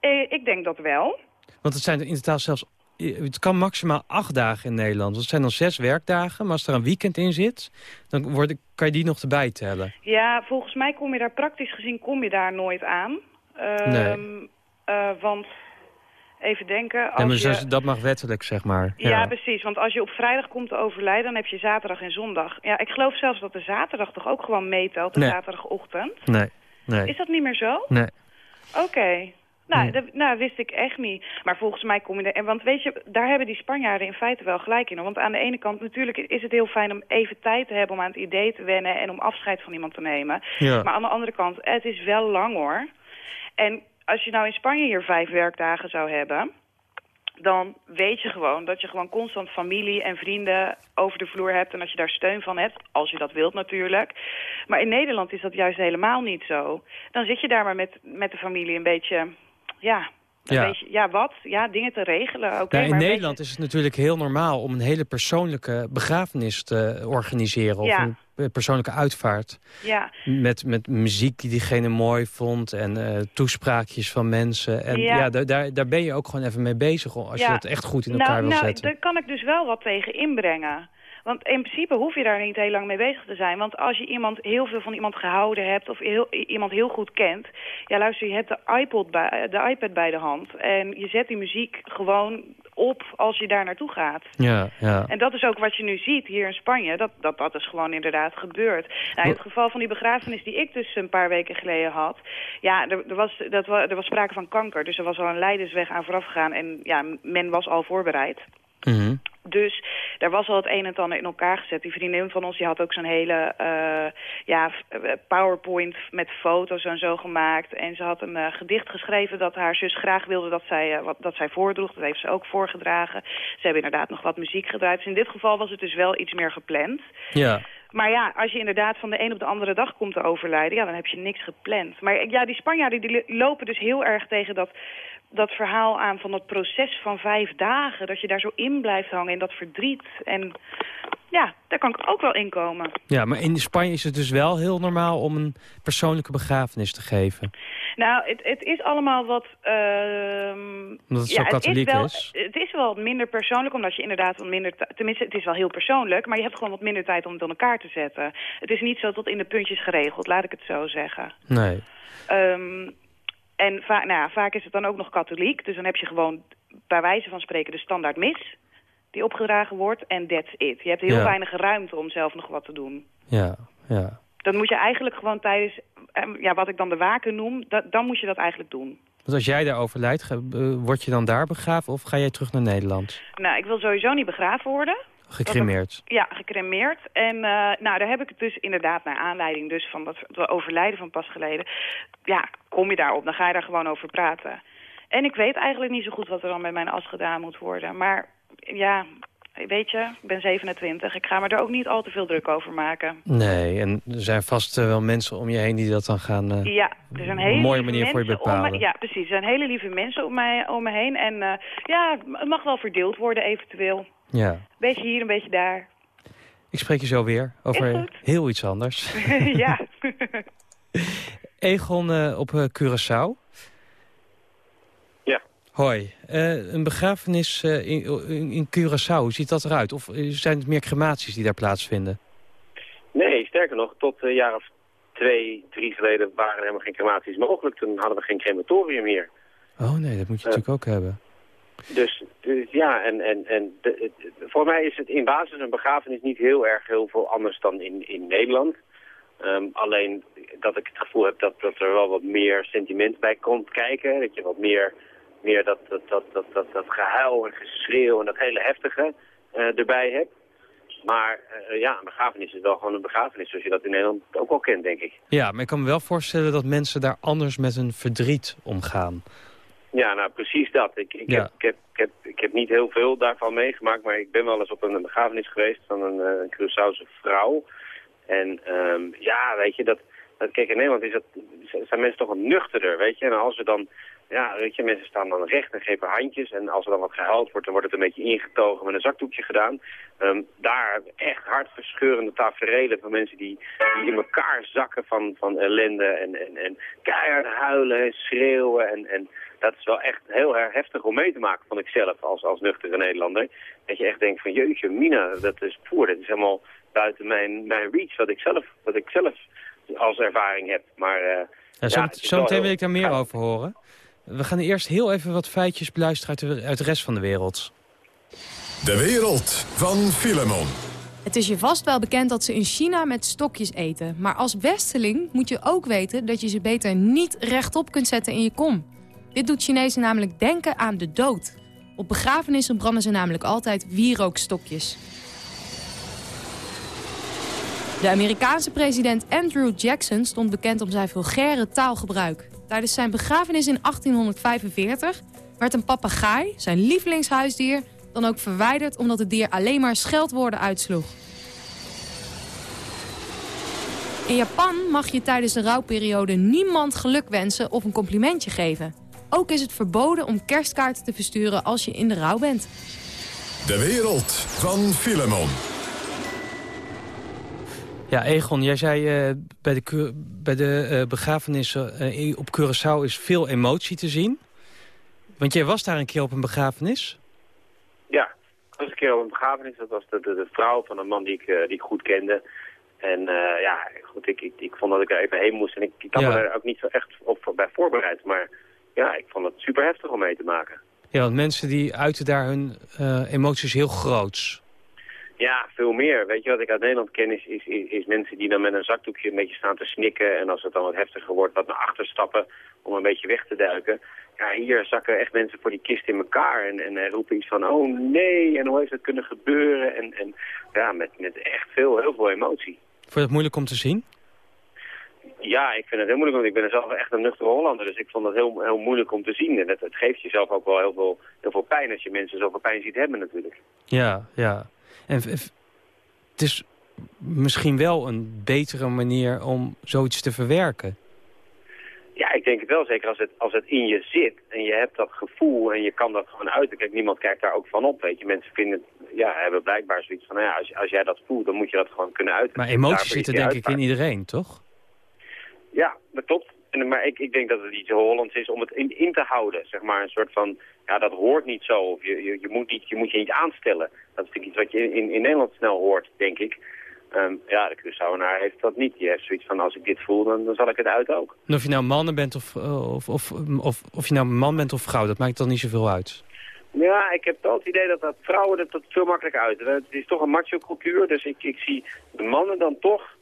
eh, ik denk dat wel. Want het zijn in totaal zelfs... Het kan maximaal acht dagen in Nederland. Dat zijn dan zes werkdagen. Maar als er een weekend in zit, dan wordt, kan je die nog erbij tellen. Ja, volgens mij kom je daar praktisch gezien kom je daar nooit aan. Ehm, Nee. eh, want Even denken. Ja, Als je... dat mag wettelijk, zeg maar. Ja. precies. Want als je op vrijdag komt te overlijden, dan heb je zaterdag en zondag. Ja, ik geloof zelfs dat de zaterdag toch ook gewoon meetelt, de Nee. zaterdagochtend. Nee, nee, Is dat niet meer zo? nee. Oké. Nou, dat nou, wist ik echt niet. Maar volgens mij kom je er... En want weet je, daar hebben die Spanjaarden in feite wel gelijk in. Want aan de ene kant natuurlijk is het heel fijn om even tijd te hebben... om aan het idee te wennen en om afscheid van iemand te nemen. Ja. Maar aan de andere kant, het is wel lang hoor. En als je nou in Spanje hier vijf werkdagen zou hebben... dan weet je gewoon dat je gewoon constant familie en vrienden over de vloer hebt... en dat je daar steun van hebt, als je dat wilt natuurlijk. Maar in Nederland is dat juist helemaal niet zo. Dan zit je daar maar met, met de familie een beetje... Ja, Ja. beetje, ja, wat? Ja, dingen te regelen. Oké, Ja, in maar Nederland is het natuurlijk heel normaal om een hele persoonlijke begrafenis te organiseren. Of een eh, persoonlijke uitvaart. ja, Met, met muziek die diegene mooi vond en eh, toespraakjes van mensen. En ja, Ja. daar, daar, ben je ook gewoon even mee bezig als je dat echt goed in elkaar nou, wil nou, zetten. daar kan ik dus wel wat tegen inbrengen. Want in principe hoef je daar niet heel lang mee bezig te zijn. Want als je iemand heel veel van iemand gehouden hebt of heel, iemand heel goed kent... ja, luister, je hebt de, iPod bij, de iPad bij de hand... en je zet die muziek gewoon op als je daar naartoe gaat. Ja, ja. En dat is ook wat je nu ziet hier in Spanje. Dat, dat, dat is gewoon inderdaad gebeurd. Nou, in het geval van die begrafenis die ik dus een paar weken geleden had... ja, er, er, was, dat, er was sprake van kanker. Dus er was al een leidersweg aan vooraf gegaan. En ja, men was al voorbereid. Mhm. Dus daar was al het een en het ander in elkaar gezet. Die vriendin van ons die had ook zo'n hele eh, ja, eh, powerpoint met foto's en zo gemaakt. En ze had een eh, gedicht geschreven dat haar zus graag wilde dat zij, wat, dat zij voordroeg. Dat heeft ze ook voorgedragen. Ze hebben inderdaad nog wat muziek gedraaid. Dus in dit geval was het dus wel iets meer gepland. ja. Maar ja, als je inderdaad van de een op de andere dag komt te overlijden... ja, dan heb je niks gepland. Maar ja, die Spanjaarden die lopen dus heel erg tegen dat, dat verhaal aan... van dat proces van vijf dagen. Dat je daar zo in blijft hangen in dat verdriet. En ja, daar kan ik ook wel in komen. ja, maar in Spanje is het dus wel heel normaal om een persoonlijke begrafenis te geven. Nou, het, het is allemaal wat... ehm, Omdat het ja, het is, wel, is. Het is wel minder persoonlijk, omdat je inderdaad wat minder... Tenminste, het is wel heel persoonlijk, maar je hebt gewoon wat minder tijd om het aan elkaar te zetten. Het is niet zo tot in de puntjes geregeld, laat ik het zo zeggen. Nee. Ehm, en va nou ja, vaak is het dan ook nog katholiek. Dus dan heb je gewoon bij wijze van spreken de standaard mis die opgedragen wordt. En that's it. Je hebt heel Ja. weinig ruimte om zelf nog wat te doen. Ja, ja. Dat moet je eigenlijk gewoon tijdens, em, ja, wat ik dan de waken noem, dat, dan moet je dat eigenlijk doen. Want als jij daar overlijdt, eh, word je dan daar begraven of ga jij terug naar Nederland? Nou, ik wil sowieso niet begraven worden. Gecremeerd. Ja, gecremeerd. En eh, nou, daar heb ik het dus inderdaad naar aanleiding dus van dat, dat overlijden van pas geleden. Ja, kom je daarop, dan ga je daar gewoon over praten. En ik weet eigenlijk niet zo goed wat er dan met mijn as gedaan moet worden. Maar ja, weet je, ik ben 27. Ik ga me er ook niet al te veel druk over maken. Nee, en er zijn vast eh, wel mensen om je heen die dat dan gaan... eh, Ja, er zijn hele Een mooie manier voor je me- bepalen. ja, precies. Er zijn hele lieve mensen om, mij, om me heen. En ja, het mag wel verdeeld worden eventueel. Ja. Beetje hier, een beetje daar. Ik spreek je zo weer over heel iets anders. [laughs] [laughs] ja. Egon eh, op eh, Curaçao. Ja. Hoi. Eh, een begrafenis eh, in, in, Curaçao, hoe ziet dat eruit? Of zijn het meer crematies die daar plaatsvinden? Nee, sterker nog, tot een jaar of twee, drie geleden waren er helemaal geen crematies mogelijk. Toen hadden we geen crematorium hier. Oh nee, dat moet je natuurlijk ook hebben. Dus, dus ja, en, en, en voor mij is het in basis een begrafenis niet heel erg heel veel anders dan in, in Nederland. Ehm, alleen dat ik het gevoel heb dat, dat er wel wat meer sentiment bij komt kijken. Dat je wat meer, meer dat, dat, dat, dat, dat, dat gehuil en geschreeuw en dat hele heftige eh, erbij hebt. Maar eh, ja, een begrafenis is wel gewoon een begrafenis zoals je dat in Nederland ook wel kent, denk ik. Ja, maar ik kan me wel voorstellen dat mensen daar anders met hun verdriet omgaan. Ja, nou precies dat. Ik, ik, Ja. heb, ik, heb, ik, heb, ik heb niet heel veel daarvan meegemaakt, maar ik ben wel eens op een begrafenis geweest van een, eh, een Curaçaose vrouw. En ehm, ja, weet je, dat, dat, kijk in Nederland is dat, zijn mensen toch wat nuchterder, weet je. En als er dan, ja, weet je, mensen staan dan recht en geven handjes. En als er dan wat gehuild wordt, dan wordt het een beetje ingetogen met een zakdoekje gedaan. Ehm, daar echt hartverscheurende tafereelen van mensen die, die in elkaar zakken van, van ellende. En, en, en keihard huilen en schreeuwen en... en dat is wel echt heel heftig om mee te maken, vond ik zelf, als, als nuchtere Nederlander. Dat je echt denkt van, jeetje, Mina, dat is poer, dat is helemaal buiten mijn, mijn reach, wat ik, zelf, wat ik zelf als ervaring heb. Maar eh, Ja, zo, Ja, meteen wil ik daar meer over horen. We gaan eerst heel even wat feitjes beluisteren uit de, uit de rest van de wereld. De wereld van Filemon. Het is je vast wel bekend dat ze in China met stokjes eten. Maar als westeling moet je ook weten dat je ze beter niet rechtop kunt zetten in je kom. Dit doet Chinezen namelijk denken aan de dood. Op begrafenissen branden ze namelijk altijd wierookstokjes. De Amerikaanse president Andrew Jackson stond bekend om zijn vulgaire taalgebruik. Tijdens zijn begrafenis in 1845 werd een papegaai, zijn lievelingshuisdier, dan ook verwijderd omdat het dier alleen maar scheldwoorden uitsloeg. In Japan mag je tijdens de rouwperiode niemand geluk wensen of een complimentje geven. Ook is het verboden om kerstkaarten te versturen als je in de rouw bent. De wereld van Filemon. Ja, Egon, jij zei uh, bij de, bij de uh, begrafenissen uh, op Curaçao is veel emotie te zien. Want jij was daar een keer op een begrafenis? Ja, ik was een keer op een begrafenis. Dat was de, de, de vrouw van een man die ik, die ik goed kende. En ja, goed, ik, ik, ik vond dat ik er even heen moest. En ik, ik had Ja. me er ook niet zo echt op bij voorbereid. Maar ja, ik vond het super heftig om mee te maken. Ja, want mensen die uiten daar hun eh, emoties heel groots. Ja, veel meer. Weet je wat ik uit Nederland ken is, is, is, is mensen die dan met een zakdoekje een beetje staan te snikken. En als het dan wat heftiger wordt, wat naar achter stappen om een beetje weg te duiken. Ja, hier zakken echt mensen voor die kist in elkaar en, en roepen iets van, oh nee, en hoe heeft dat kunnen gebeuren? En, en ja, met, met echt veel, heel veel emotie. Vond je het moeilijk om te zien? Ja, ik vind het heel moeilijk, want ik ben zelf echt een nuchtere Hollander. Dus ik vond het heel, heel moeilijk om te zien. En het, het geeft jezelf ook wel heel veel, heel veel pijn als je mensen zoveel pijn ziet hebben natuurlijk. Ja, ja. En het is misschien wel een betere manier om zoiets te verwerken. Ja, ik denk het wel. Zeker als het, als het in je zit en je hebt dat gevoel en je kan dat gewoon uiten. Kijk, niemand kijkt daar ook van op, weet je. Mensen vinden, ja, hebben blijkbaar zoiets van, nou ja, als, als jij dat voelt, dan moet je dat gewoon kunnen uiten. Maar emoties zitten denk ik in iedereen, toch? Ja, dat klopt. En, maar ik, ik denk dat het iets Hollands is om het in, in te houden. Zeg maar een soort van, ja, dat hoort niet zo. Of je, je, je, moet, niet, je moet je niet aanstellen. Dat is natuurlijk iets wat je in, in Nederland snel hoort, denk ik. Ehm, ja, de Curaçaoenaar heeft dat niet. Die heeft zoiets van, als ik dit voel, dan, dan zal ik het uit ook. En of je nou mannen bent of, eh, of, of, of, of je nou man bent of vrouw, dat maakt dan niet zoveel uit. Ja, ik heb wel het idee dat, dat vrouwen dat, dat veel makkelijker uit. Het is toch een macho cultuur, dus ik, ik zie de mannen dan toch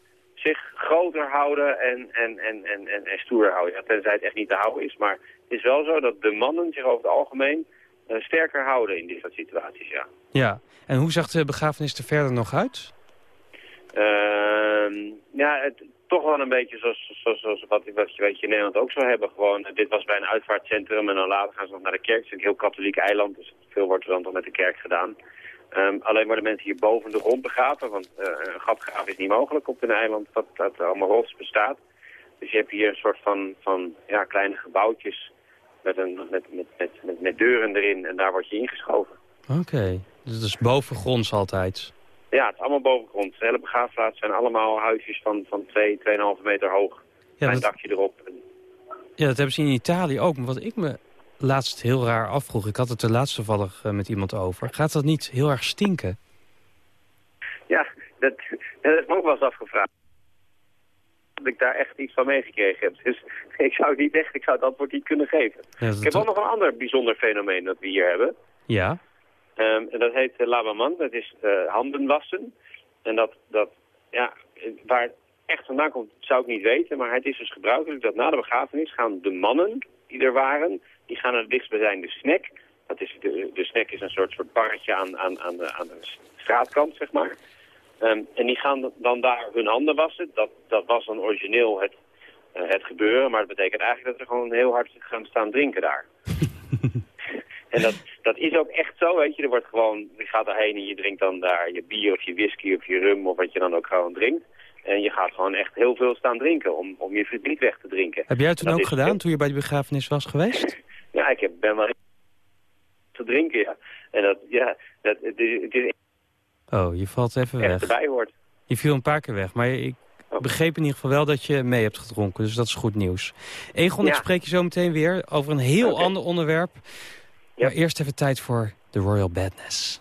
zich groter houden en, en, en, en, en, en stoer houden. Ja, tenzij het echt niet te houden is. Maar het is wel zo dat de mannen zich over het algemeen eh, sterker houden in dit soort situaties, ja. Ja. En hoe zag de begrafenis er verder nog uit? Ehm, ja, het, toch wel een beetje zoals, zoals, zoals wat, wat, je, je in Nederland ook zou hebben. Gewoon, eh, dit was bij een uitvaartcentrum en dan later gaan ze nog naar de kerk. Het is een heel katholiek eiland, dus veel wordt er dan toch met de kerk gedaan. Ehm, alleen worden mensen hier boven de grond begraven, want eh, een gatgraaf is niet mogelijk op een eiland dat, dat allemaal rots bestaat. Dus je hebt hier een soort van, van ja, kleine gebouwtjes met, een, met, met, met, met, met deuren erin en daar word je ingeschoven. Oké. Dus dat is bovengronds altijd. Ja, het is allemaal bovengrond. De hele begraafplaats zijn allemaal huisjes van, van 2, 2,5 meter hoog. Ja, Met een dat, dakje erop. ja, dat hebben ze in Italië ook. Maar wat ik me laatst heel raar afvroeg... ik had het er laatst toevallig eh, met iemand over... gaat dat niet heel erg stinken? Ja, dat, dat ik me ook wel eens afgevraagd. Dat ik daar echt iets van meegekregen heb. Dus [laughs] ik zou het niet echt, ik zou het antwoord niet kunnen geven. Ja, Ik heb ook nog een ander bijzonder fenomeen dat we hier hebben. ja? Ehm, en dat heet uh, lavaman, dat is eh, handen wassen. En dat, dat, ja, eh, waar het echt vandaan komt, zou ik niet weten. Maar het is dus gebruikelijk dat na de begrafenis gaan de mannen die er waren, die gaan naar de dichtstbijzijnde snack. Dat is, de, de snack is een soort, soort barretje aan, aan, aan, de, aan de straatkant, zeg maar. Ehm, en die gaan dan daar hun handen wassen. Dat, dat was dan origineel het, eh, het gebeuren. Maar dat betekent eigenlijk dat ze gewoon heel hard gaan staan drinken daar. [laughs] en dat, dat is ook echt zo, weet je. Er wordt gewoon, je gaat daarheen en je drinkt dan daar je bier of je whisky of je rum of wat je dan ook gewoon drinkt. En je gaat gewoon echt heel veel staan drinken om, om je verdriet weg te drinken. Heb jij het toen ook gedaan, toen je bij de begrafenis was geweest? [laughs] Ja, ik heb, ben wel te drinken, ja. En dat, ja, dat, het is, het is Oh, je valt even weg. erbij hoort. Je viel een paar keer weg, maar ik Oh. begreep in ieder geval wel dat je mee hebt gedronken. Dus dat is goed nieuws. Egon, ik spreek je zo meteen weer over een heel ander onderwerp. Ja. Maar eerst even tijd voor de Royal Badness.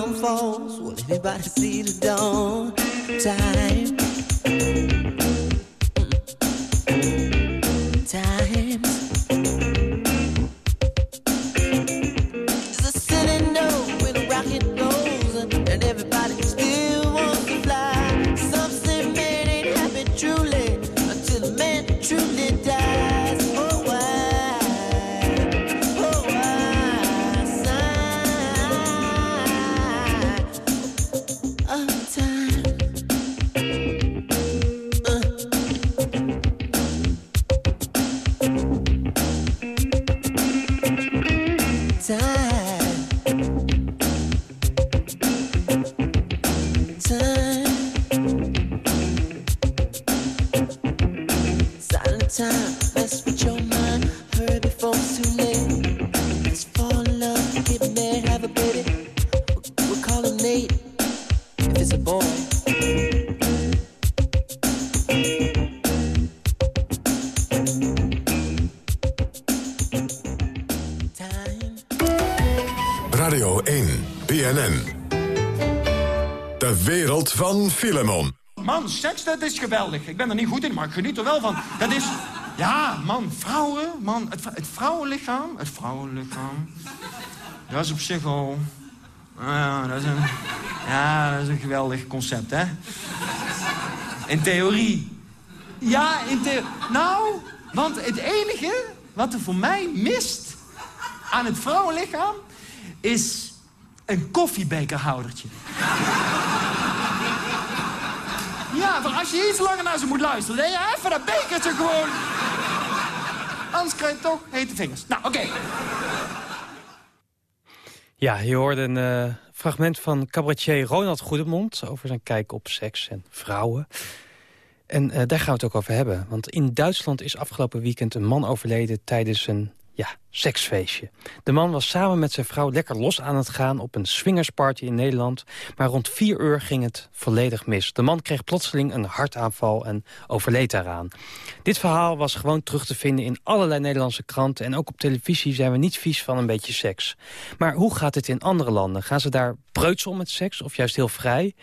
Bomb falls, will anybody see the dawn? Time. Time. Van Filemon. Man, seks, dat is geweldig. Ik ben er niet goed in, maar ik geniet er wel van. Dat is... Ja, man, vrouwen, man. Het, het vrouwenlichaam, het vrouwenlichaam... Dat is op zich al... Ja, dat is een... Ja, dat is een geweldig concept, hè? In theorie. Ja, in theorie. Nou, want het enige wat er voor mij mist aan het vrouwenlichaam... is een koffiebekerhoudertje. Als je iets langer naar ze moet luisteren... dan je even dat bekertje gewoon... Anders krijg je toch hete vingers. Nou, oké. Ja, je hoorde een eh, fragment van cabaretier Ronald Goedemond... over zijn kijk op seks en vrouwen. En eh, daar gaan we het ook over hebben. Want in Duitsland is afgelopen weekend een man overleden... tijdens een ja, seksfeestje. De man was samen met zijn vrouw lekker los aan het gaan... op een swingersparty in Nederland. Maar rond vier uur ging het volledig mis. De man kreeg plotseling een hartaanval en overleed daaraan. Dit verhaal was gewoon terug te vinden in allerlei Nederlandse kranten... en ook op televisie zijn we niet vies van een beetje seks. Maar hoe gaat het in andere landen? Gaan ze daar preuts om met seks of juist heel vrij?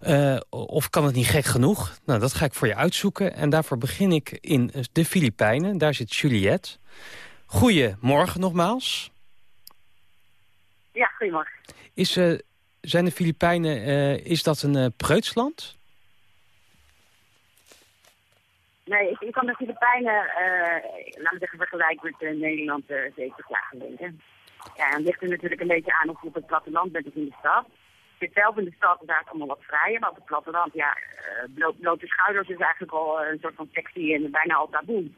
Eh, of kan het niet gek genoeg? Nou, dat ga ik voor je uitzoeken. En daarvoor begin ik in de Filipijnen. Daar zit Juliette. Goedemorgen nogmaals. Ja, goedemorgen. Is, eh, zijn de Filipijnen, eh, is dat een uh, preutsland? Nee, ik, ik kan de Filipijnen, laat me zeggen, vergelijken met Nederland 70 jaar geleden. Ja, en het ligt er natuurlijk een beetje aan of je op het platteland bent of in de stad. zit zelf in de stad, daar is allemaal wat vrijer. Maar op het platteland, ja, uh, blo blote schouders is eigenlijk al een soort van sexy en bijna al taboe.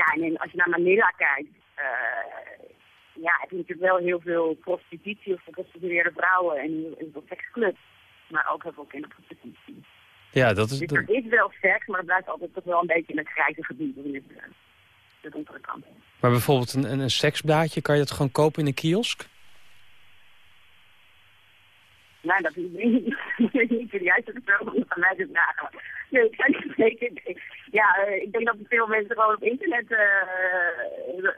Ja, en als je naar Manila kijkt, uh, ja, heb je natuurlijk wel heel veel prostitutie of geprostitueerde vrouwen en heel veel seksclubs. Maar ook heel veel kinderprostitutie. Ja, dat is... Dus er is wel seks, maar het blijft altijd toch wel een beetje in het grijze gebied. In het, de donkere kant. Maar bijvoorbeeld een, een, een seksblaadje, kan je dat gewoon kopen in een kiosk? Nee, dat is niet, [laughs] niet de juiste persoon om van mij te vragen. Nee, ik kan niet zeker. Ja, uh, ik denk dat veel mensen gewoon op internet uh,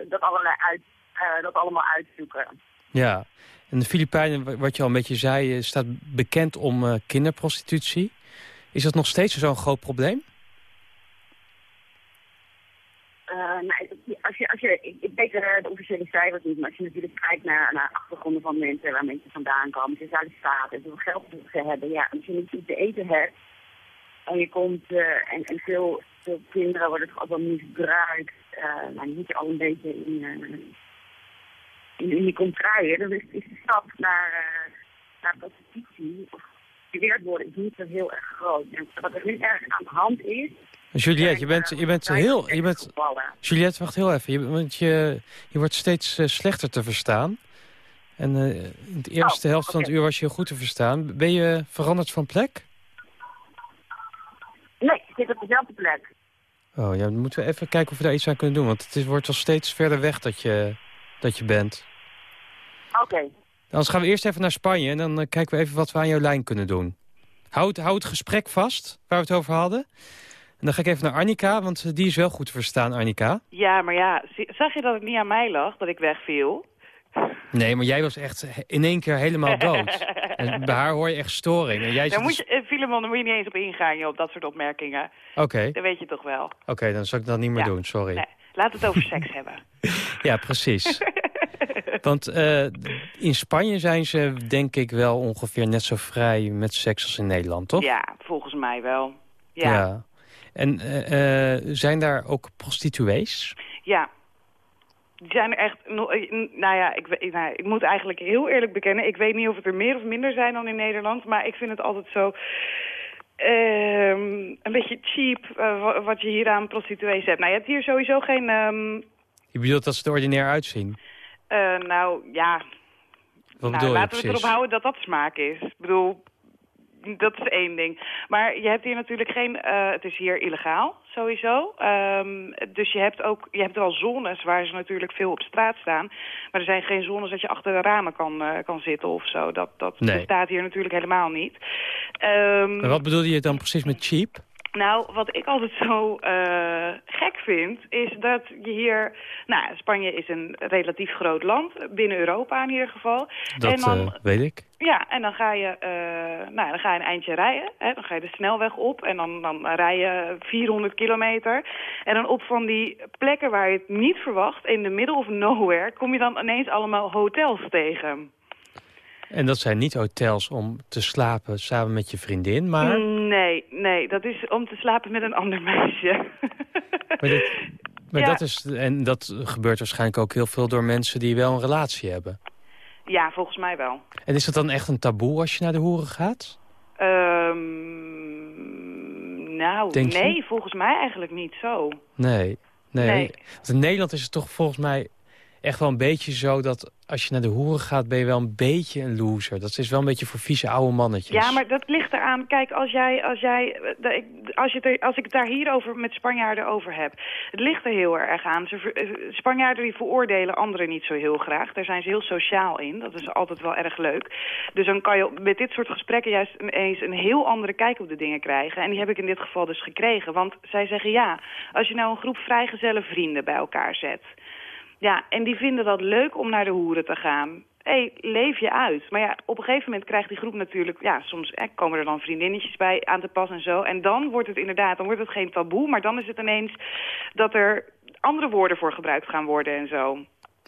dat, allerlei uit, uh, dat allemaal uitzoeken. Ja, en de Filipijnen, wat je al een beetje zei, staat bekend om kinderprostitutie. Is dat nog steeds zo'n groot probleem? Uh, nou, als je, als je, ik, weet de officiële cijfers niet, maar als je natuurlijk kijkt naar, naar achtergronden van mensen, waar mensen vandaan komen, zijn staat, hoeveel geld ze hebben, ja, als je niet iets te eten hebt, en je komt, uh, en, en veel, veel kinderen worden toch ook wel misbruikt, uh, dan moet je al een beetje in, in, in die contraien, dan is, is de stap naar, naar prostitutie, of gestudeerd worden, is niet zo heel erg groot. En wat er nu erg aan de hand is, Juliette, je bent, je bent heel... Je bent, Juliette, wacht heel even. Je, want je, je wordt steeds uh, slechter te verstaan. En uh, in de eerste oh, helft okay. van het uur was je heel goed te verstaan. Ben je veranderd van plek? Zit op dezelfde plek. Oh ja, dan moeten we even kijken of we daar iets aan kunnen doen. Want het is, wordt al steeds verder weg dat je, dat je bent. Oké. Okay. Dan gaan we eerst even naar Spanje en dan uh, kijken we even wat we aan jouw lijn kunnen doen. Houd, hou het gesprek vast, waar we het over hadden. En dan ga ik even naar Annika, want die is wel goed te verstaan, Annika. Ja, maar ja, zag je dat het niet aan mij lag, dat ik wegviel? Nee, maar jij was echt in één keer helemaal dood. [laughs] en bij haar hoor je echt storing. En jij moet je, uh, Filemon, daar moet je niet eens op ingaan, joh, op dat soort opmerkingen. Oké. Okay. Dat weet je toch wel. Oké, okay, dan zal ik dat niet meer ja. doen, sorry. Nee, laat het over seks hebben. [laughs] Ja, precies. [laughs] Want uh, in Spanje zijn ze denk ik wel ongeveer net zo vrij met seks als in Nederland, toch? Ja, volgens mij wel. Ja. ja. En uh, uh, zijn daar ook prostituees? Ja. Die zijn er echt... Nou ja, ik, nou, ik moet eigenlijk heel eerlijk bekennen... ik weet niet of het er meer of minder zijn dan in Nederland... maar ik vind het altijd zo... Uh, een beetje cheap uh, wat je hier aan prostituees hebt. Nou, je hebt hier sowieso geen... Um... Je bedoelt dat ze er ordinair uitzien? Uh, nou, ja... Wat nou, laten precies? we het erop houden dat dat smaak is. Ik bedoel, dat is één ding. Maar je hebt hier natuurlijk geen... Uh, het is hier illegaal, sowieso. Um, dus je hebt ook... Je hebt wel zones waar ze natuurlijk veel op straat staan. Maar er zijn geen zones dat je achter de ramen kan, uh, kan zitten of zo. Dat, dat nee. bestaat hier natuurlijk helemaal niet. Um, maar wat bedoelde je dan precies met cheap? Nou, wat ik altijd zo uh, gek vind, is dat je hier... Nou, Spanje is een relatief groot land, binnen Europa in ieder geval. Dat en dan, uh, weet ik. Ja, en dan ga je, uh, nou, dan ga je een eindje rijden. Hè, dan ga je de snelweg op en dan, dan rij je 400 kilometer. En dan op van die plekken waar je het niet verwacht, in the middle of nowhere... kom je dan ineens allemaal hotels tegen. En dat zijn niet hotels om te slapen samen met je vriendin, maar... Nee, nee, dat is om te slapen met een ander meisje. maar dit, maar ja. dat is, en dat gebeurt waarschijnlijk ook heel veel door mensen die wel een relatie hebben. Ja, volgens mij wel. En is dat dan echt een taboe als je naar de hoeren gaat? Um, nou, Denk nee, je? volgens mij eigenlijk niet zo. Nee, nee. Nee. Want in Nederland is het toch volgens mij echt wel een beetje zo dat als je naar de hoeren gaat, ben je wel een beetje een loser. Dat is wel een beetje voor vieze oude mannetjes. Ja, maar dat ligt eraan. Kijk, als jij, als jij, als, je als ik het daar hierover met Spanjaarden over heb, het ligt er heel erg aan. Ze, Spanjaarden die veroordelen anderen niet zo heel graag. Daar zijn ze heel sociaal in. Dat is altijd wel erg leuk. Dus dan kan je met dit soort gesprekken juist eens een heel andere kijk op de dingen krijgen. En die heb ik in dit geval dus gekregen. Want zij zeggen ja, als je nou een groep vrijgezelle vrienden bij elkaar zet. Ja, en die vinden dat leuk om naar de hoeren te gaan. Hé, hey, leef je uit. Maar ja, op een gegeven moment krijgt die groep natuurlijk... ja, soms komen er dan vriendinnetjes bij aan te pas en zo. En dan wordt het inderdaad, dan wordt het geen taboe... maar dan is het ineens dat er andere woorden voor gebruikt gaan worden en zo.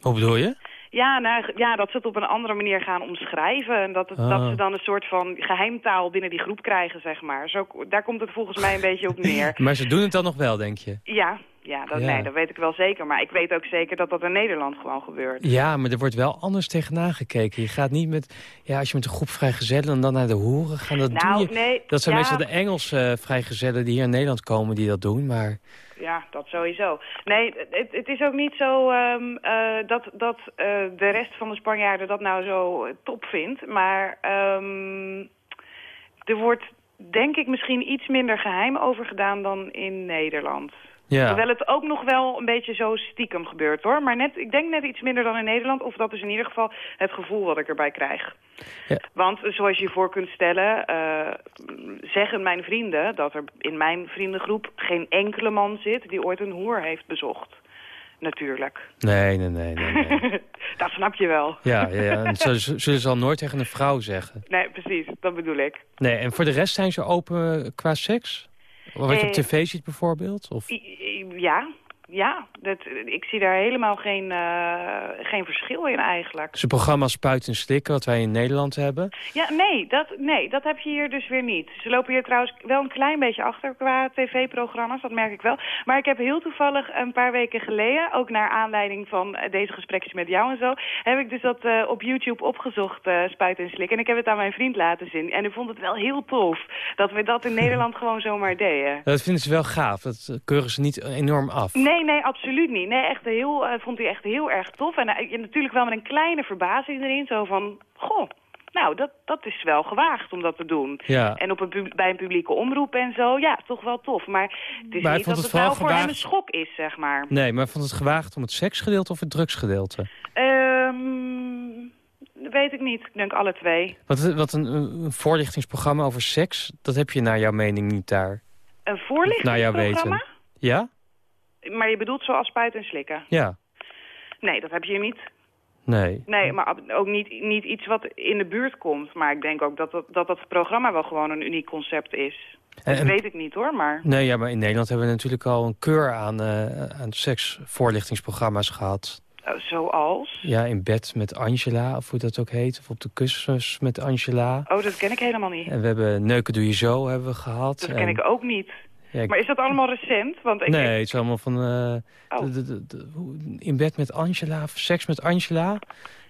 Hoe bedoel je? Ja, nou, ja, dat ze het op een andere manier gaan omschrijven. En dat, het, Ah. dat ze dan een soort van geheimtaal binnen die groep krijgen, zeg maar. Zo, daar komt het volgens mij een beetje op neer. [laughs] Maar ze doen het dan nog wel, denk je? Ja, ja, dat, Ja. Nee, dat weet ik wel zeker. Maar ik weet ook zeker dat dat in Nederland gewoon gebeurt. Ja, maar er wordt wel anders tegenaan gekeken. Je gaat niet met, ja, als je met een groep vrijgezellen en dan naar de hoeren gaan, dat Nou, doe je. nee, dat zijn ja. meestal de Engelse eh, vrijgezellen die hier in Nederland komen die dat doen, maar... Ja, dat sowieso. Nee, het, het is ook niet zo ehm, eh, dat, dat eh, de rest van de Spanjaarden dat nou zo top vindt. Maar ehm, er wordt denk ik misschien iets minder geheim over gedaan dan in Nederland. Ja. Terwijl het ook nog wel een beetje zo stiekem gebeurt hoor. Maar net, ik denk net iets minder dan in Nederland. Of dat is in ieder geval het gevoel wat ik erbij krijg. Ja. Want zoals je je voor kunt stellen, eh, zeggen mijn vrienden dat er in mijn vriendengroep geen enkele man zit die ooit een hoer heeft bezocht. Natuurlijk. Nee, nee, nee, nee. nee. [laughs] dat snap je wel. ja, ja, ja. En zullen, ze- zullen ze al nooit tegen een vrouw zeggen. Nee, precies. Dat bedoel ik. Nee, en voor de rest zijn ze open eh, qua seks? Wat je op Eh, tv ziet bijvoorbeeld? Of... Ja, ja. Dat, ik zie daar helemaal geen, eh, geen verschil in eigenlijk. Zo'n programma Spuit en Slikken, wat wij in Nederland hebben. Ja, nee dat, nee, dat heb je hier dus weer niet. Ze lopen hier trouwens wel een klein beetje achter qua tv-programma's, dat merk ik wel. Maar ik heb heel toevallig een paar weken geleden, ook naar aanleiding van deze gesprekjes met jou en zo, heb ik dus dat eh, op YouTube opgezocht, eh Spuit en Slik. En ik heb het aan mijn vriend laten zien. En ik vond het wel heel tof dat we dat in [laughs] Nederland gewoon zomaar deden. Dat vinden ze wel gaaf. Dat keuren ze niet enorm af. Nee, nee, absoluut niet. Nee, echt heel, eh, vond hij echt heel erg tof. En eh, natuurlijk wel met een kleine verbazing erin. Zo van, goh, nou, dat, dat is wel gewaagd om dat te doen. Ja. En op een bij een publieke omroep en zo, ja, toch wel tof. Maar het is Maar niet dat het het nou voor hem een schok is, zeg maar. Nee, maar vond het gewaagd om het seksgedeelte of het drugsgedeelte? Ehm, weet ik niet. Ik denk alle twee. Wat, wat een, een voorlichtingsprogramma over seks, dat heb je naar jouw mening niet daar. Een Naar jouw voorlichtingsprogramma? weten. Ja? Maar je bedoelt zoals spuiten en slikken? Ja. Nee, dat heb je niet. Nee. Nee, maar ook niet, niet iets wat in de buurt komt. Maar ik denk ook dat dat, dat, dat programma wel gewoon een uniek concept is. En- dat weet ik niet hoor, maar... Nee, ja, maar in Nederland hebben we natuurlijk al een keur aan, eh aan seksvoorlichtingsprogramma's gehad. eh, zoals? Ja, in bed met Angela, of hoe dat ook heet. Of op de kussens met Angela. Oh, dat ken ik helemaal niet. En we hebben Neuken doe je zo hebben we gehad. Dat ken En- ik ook niet. Ja, ik- Maar is dat allemaal recent? Want ik Nee, het is allemaal van... eh, Oh. de- in bed met Angela, of seks met Angela.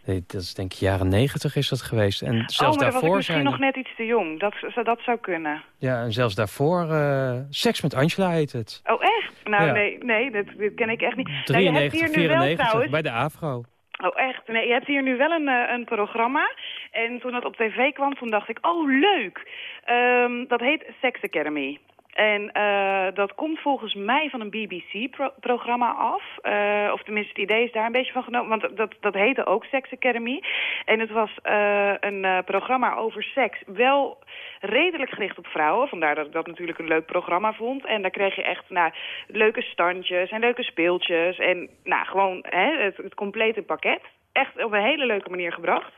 Nee, dat is denk ik jaren negentig is dat geweest. En zelfs oh, maar dan was ik daarvoor misschien zijn... nog net iets te jong. Dat, zou- dat zou kunnen. Ja, en zelfs daarvoor... eh, seks met Angela heet het. Oh, echt? Nou, Ja. nee, nee dat, ken ik echt niet. Nou, je 93, hebt hier nu wel 94, trouwens... bij de AVRO. Oh, echt? Nee, je hebt hier nu wel een, eh, een programma. En toen dat op tv kwam, toen dacht ik, oh, leuk. Ehm, dat heet Sex Academy. En eh, dat komt volgens mij van een BBC-programma af. Eh, of tenminste, het idee is daar een beetje van genomen. Want dat, dat heette ook Sex Academy. En het was eh, een programma over seks. Wel redelijk gericht op vrouwen. Vandaar dat ik dat natuurlijk een leuk programma vond. En daar kreeg je echt nou, leuke standjes en leuke speeltjes. En nou, gewoon hè, het, het complete pakket. Echt op een hele leuke manier gebracht.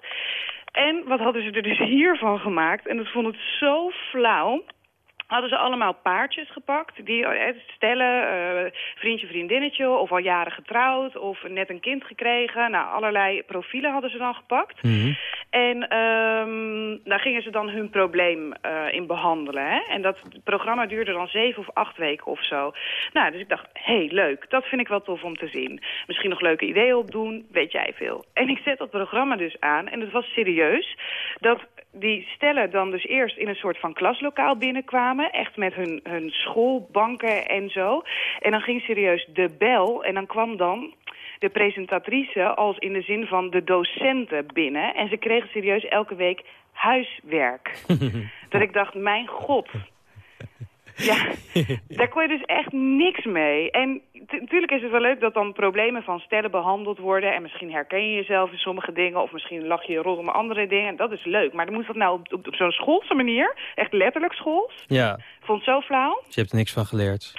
En wat hadden ze er dus [laughs] hiervan gemaakt? En dat vond ik zo flauw hadden ze allemaal paardjes gepakt. Die eh, stellen, eh, vriendje, vriendinnetje, of al jaren getrouwd, of net een kind gekregen. Nou, allerlei profielen hadden ze dan gepakt. En ehm, daar gingen ze dan hun probleem eh, in behandelen. Hè? En dat programma duurde dan zeven of acht weken of zo. Nou, dus ik dacht, hé, hey, leuk. Dat vind ik wel tof om te zien. Misschien nog leuke ideeën opdoen, weet jij veel. En ik zet dat programma dus aan en het was serieus. Dat die stellen dan dus eerst in een soort van klaslokaal binnenkwamen. Echt met hun, hun schoolbanken en zo. En dan ging serieus de bel en dan kwam dan de presentatrice als in de zin van de docenten binnen. En ze kregen serieus elke week huiswerk. [laughs] dat ik dacht, mijn god. [laughs] Ja, daar kon je dus echt niks mee. En natuurlijk is het wel leuk dat dan problemen van stellen behandeld worden. En misschien herken je jezelf in sommige dingen. Of misschien lach je rond om andere dingen. Dat is leuk. Maar dan moet dat nou op, op, op zo'n schoolse manier. Echt letterlijk schools. Ja, vond het zo flauw. dus je hebt er niks van geleerd.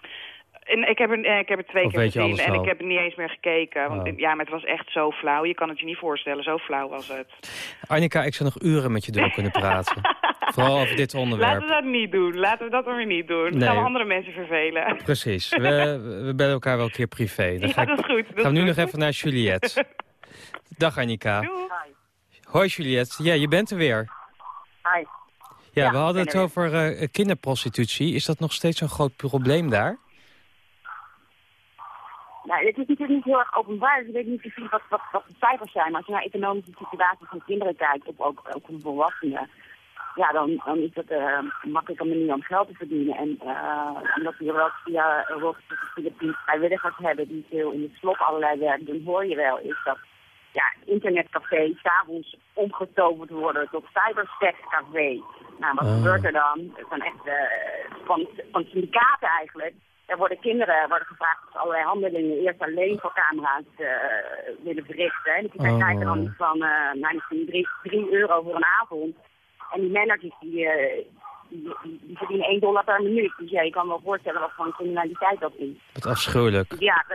En ik heb er, eh, ik heb er twee Of keer gezien en al? ik heb er niet eens meer gekeken. Want Oh. ja, maar het was echt zo flauw. Je kan het je niet voorstellen, zo flauw was het. Annika, ik zou nog uren met je door kunnen praten. [laughs] Vooral over dit Laten onderwerp. we dat niet doen. Laten we dat maar weer niet doen. Dan Nee. gaan we andere mensen vervelen. Precies. We, we bellen elkaar wel een keer privé. Dan ga dat is goed, dat gaan we nu goed. nog even naar Juliette. [laughs] Dag Annika. Doei. Hoi Juliette. Ja, je bent er weer. Hi. Ja, Ja, we hadden het er over eh, kinderprostitutie. Is dat nog steeds een groot probleem daar? Nou, het is natuurlijk niet heel erg openbaar, dus ik weet niet precies wat, wat, wat de cijfers zijn. Maar als je naar economische situaties van kinderen kijkt, of ook, ook van volwassenen, ja, dan, dan is dat uh, een makkelijke manier om geld te verdienen. En uh, omdat we wel via Europa Philippines vrijwilligers hebben die veel in de slop allerlei werk doen, hoor je wel, is dat ja, internetcafés s'avonds omgetoverd worden tot cybersexcafé. Nou, wat Ah. gebeurt er dan? Van echt uh, van, van syndicaten eigenlijk. Er worden kinderen worden gevraagd of ze allerlei handelingen eerst alleen voor camera's uh, willen verrichten. En die Oh. krijgen dan iets van, uh, nou, misschien drie, drie euro voor een avond. En die managers die, uh, die, die, die verdienen 1 dollar per minuut. Dus ja, je kan wel voorstellen wat voor een criminaliteit dat is. Wat afschuwelijk. Ja,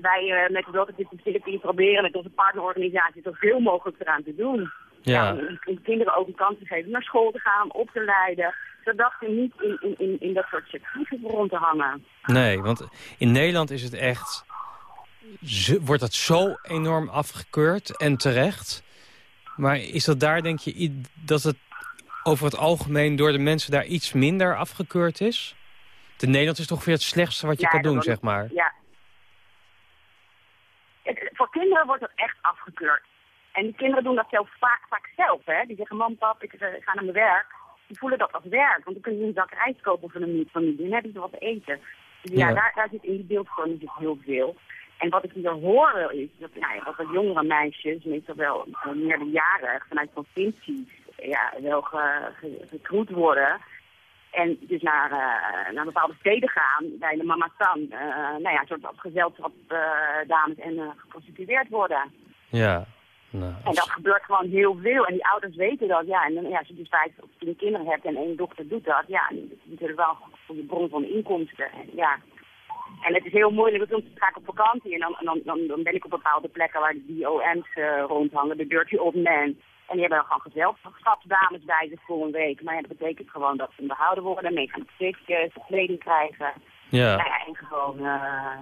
wij uh, met de World Activity Philippines proberen met onze partnerorganisatie zoveel mogelijk eraan te doen. Ja. ja om kinderen ook een kans te geven naar school te gaan, op te leiden. Zodat ze niet in, in, in dat soort circuiten rond te hangen. Nee, want in Nederland is het echt... wordt dat zo enorm afgekeurd en terecht. Maar is dat daar, denk je, dat het over het algemeen door de mensen daar iets minder afgekeurd is? De Nederland is toch weer het slechtste wat je ja, kan doen, zeg maar. Ja. Het, voor kinderen wordt het echt afgekeurd. En die kinderen doen dat zelf vaak, vaak zelf. Hè? Die zeggen, mam, pap, ik, ik ga naar mijn werk. Die voelen dat als werk. Want dan kunnen ze een zak rijst kopen voor een familie. Dan hebben ze wat te eten. Dus ja, ja. Daar, daar zit in die beeldvorming zit heel veel. En wat ik hier hoor is, dat, nou ja, dat jongere meisjes, meestal wel meerderjarig, vanuit provincies, ja, wel recruit worden. En dus naar, uh, naar bepaalde steden gaan, bij de Mama San, uh, nou ja, een soort gezelschap uh, dames en uh, geprostitueerd worden. Ja. Nou, en dat gebeurt gewoon heel veel. En die ouders weten dat, ja. En dan, ja, als je dus vijf of tien kinderen hebt en één dochter doet dat, ja, dat is natuurlijk wel een goede bron van inkomsten. En, ja. En het is heel moeilijk, want ga ik op vakantie en dan, dan, dan, dan ben ik op bepaalde plekken waar de DOM's uh, rondhangen, de Dirty Old Man. En die hebben dan gewoon gezelschapsdames bij zich voor een week. Maar ja, dat betekent gewoon dat ze behouden worden, mee gaan zitjes, kleding krijgen. Ja. Nou ja, en gewoon uh,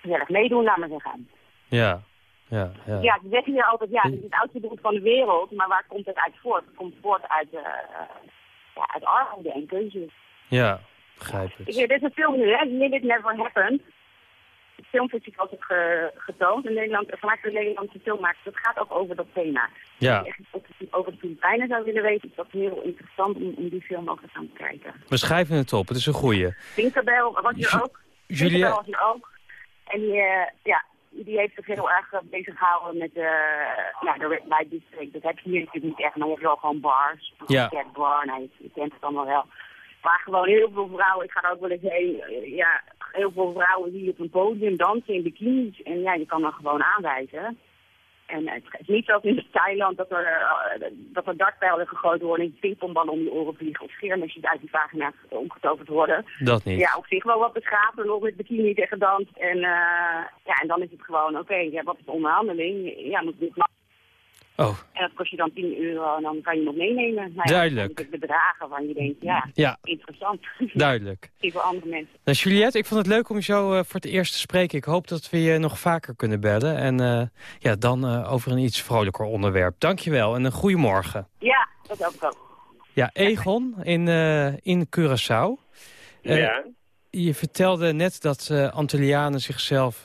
gezellig meedoen, laat maar zeggen. Ja. Ja, ja. ja, ze zeggen hier altijd, ja, het is het oudste beroep van de wereld, maar waar komt het uit voort? Het komt voort uit, uh, ja, uit armoede en keuzes. Ja, begrijp het. Ik, er is een film nu, hè, It Never Happened. Het filmfestival is ge, getoond in Nederland, gemaakt door Nederlandse filmmakers. Dat gaat ook over dat thema. Ja. Als je echt over de Filipijnen zou willen weten, is dat heel interessant om, om die film ook eens aan te kijken. We schrijven het op, het is een goeie. Tinkerbell was hier ook. Julia... Tinkerbell was hier ook. En die, uh, ja, die heeft zich heel erg bezig gehouden met uh, ja, de Red Light District. Dat heb je hier natuurlijk niet echt, maar je hebt wel gewoon bars. Ja. Een bar, nou, je, je, kent het allemaal wel. Waar gewoon heel veel vrouwen, ik ga er ook wel eens heen, ja, heel veel vrouwen die op een podium dansen in bikinis. En ja, je kan dan gewoon aanwijzen. En het is niet zoals in Thailand dat er, uh, dat er dartpijlen gegooid worden en pingpongballen om je oren vliegen of scheermesjes uit die vagina omgetoverd worden. Dat niet. Ja, op zich wel wat beschaafder nog met bikini tegen dans. En, uh, ja, en dan is het gewoon, oké, okay, ja, wat is de onderhandeling? Ja, moet niet Oh. En dat kost je dan 10 euro en dan kan je nog meenemen. Nou ja, Duidelijk. Het bedragen van je denkt, ja, ja. interessant. [laughs] Duidelijk. voor andere mensen. Nou, Juliette, ik vond het leuk om je zo uh, voor het eerst te spreken. Ik hoop dat we je nog vaker kunnen bellen. En uh, ja, dan uh, over een iets vrolijker onderwerp. Dankjewel en een goede morgen. Ja, dat hoop ik ook. Ja, Egon in, in Curaçao. ja. Je vertelde net dat Antillianen zichzelf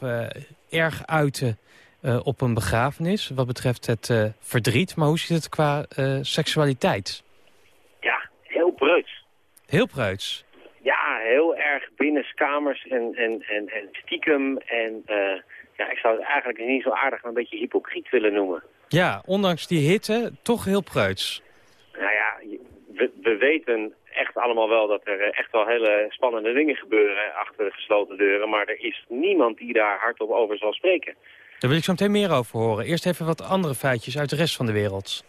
erg uiten... Uh, op een begrafenis, wat betreft het uh, verdriet. Maar hoe zit het qua uh, seksualiteit? Ja, heel preuts. Heel preuts? Ja, heel erg binnenskamers en, en, en, en stiekem. En ja, ik zou het eigenlijk niet zo aardig, maar een beetje hypocriet willen noemen. Ja, ondanks die hitte, toch heel preuts. Nou ja, we, we weten echt allemaal wel dat er echt wel hele spannende dingen gebeuren achter de gesloten deuren. Maar er is niemand die daar hardop over zal spreken. Daar wil ik zo meteen meer over horen. Eerst even wat andere feitjes uit de rest van de wereld.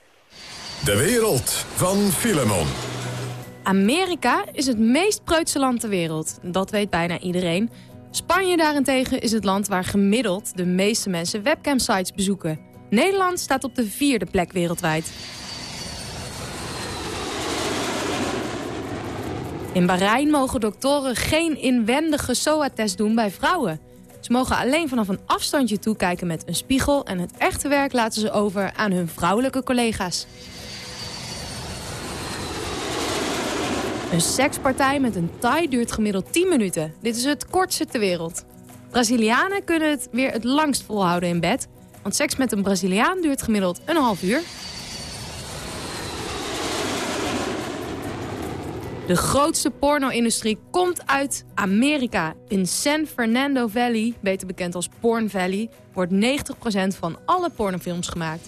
De wereld van Filemon. Amerika is het meest preutse land ter wereld. Dat weet bijna iedereen. Spanje daarentegen is het land waar gemiddeld de meeste mensen webcamsites bezoeken. Nederland staat op de vierde plek wereldwijd. In Bahrein mogen doktoren geen inwendige SOA-test doen bij vrouwen. Mogen alleen vanaf een afstandje toekijken met een spiegel... en het echte werk laten ze over aan hun vrouwelijke collega's. Een sekspartij met een Thai duurt gemiddeld 10 minuten. Dit is het kortste ter wereld. Brazilianen kunnen het weer het langst volhouden in bed. Want seks met een Braziliaan duurt gemiddeld een half uur. De grootste porno-industrie komt uit Amerika. In San Fernando Valley, beter bekend als Porn Valley... wordt 90% van alle pornofilms gemaakt.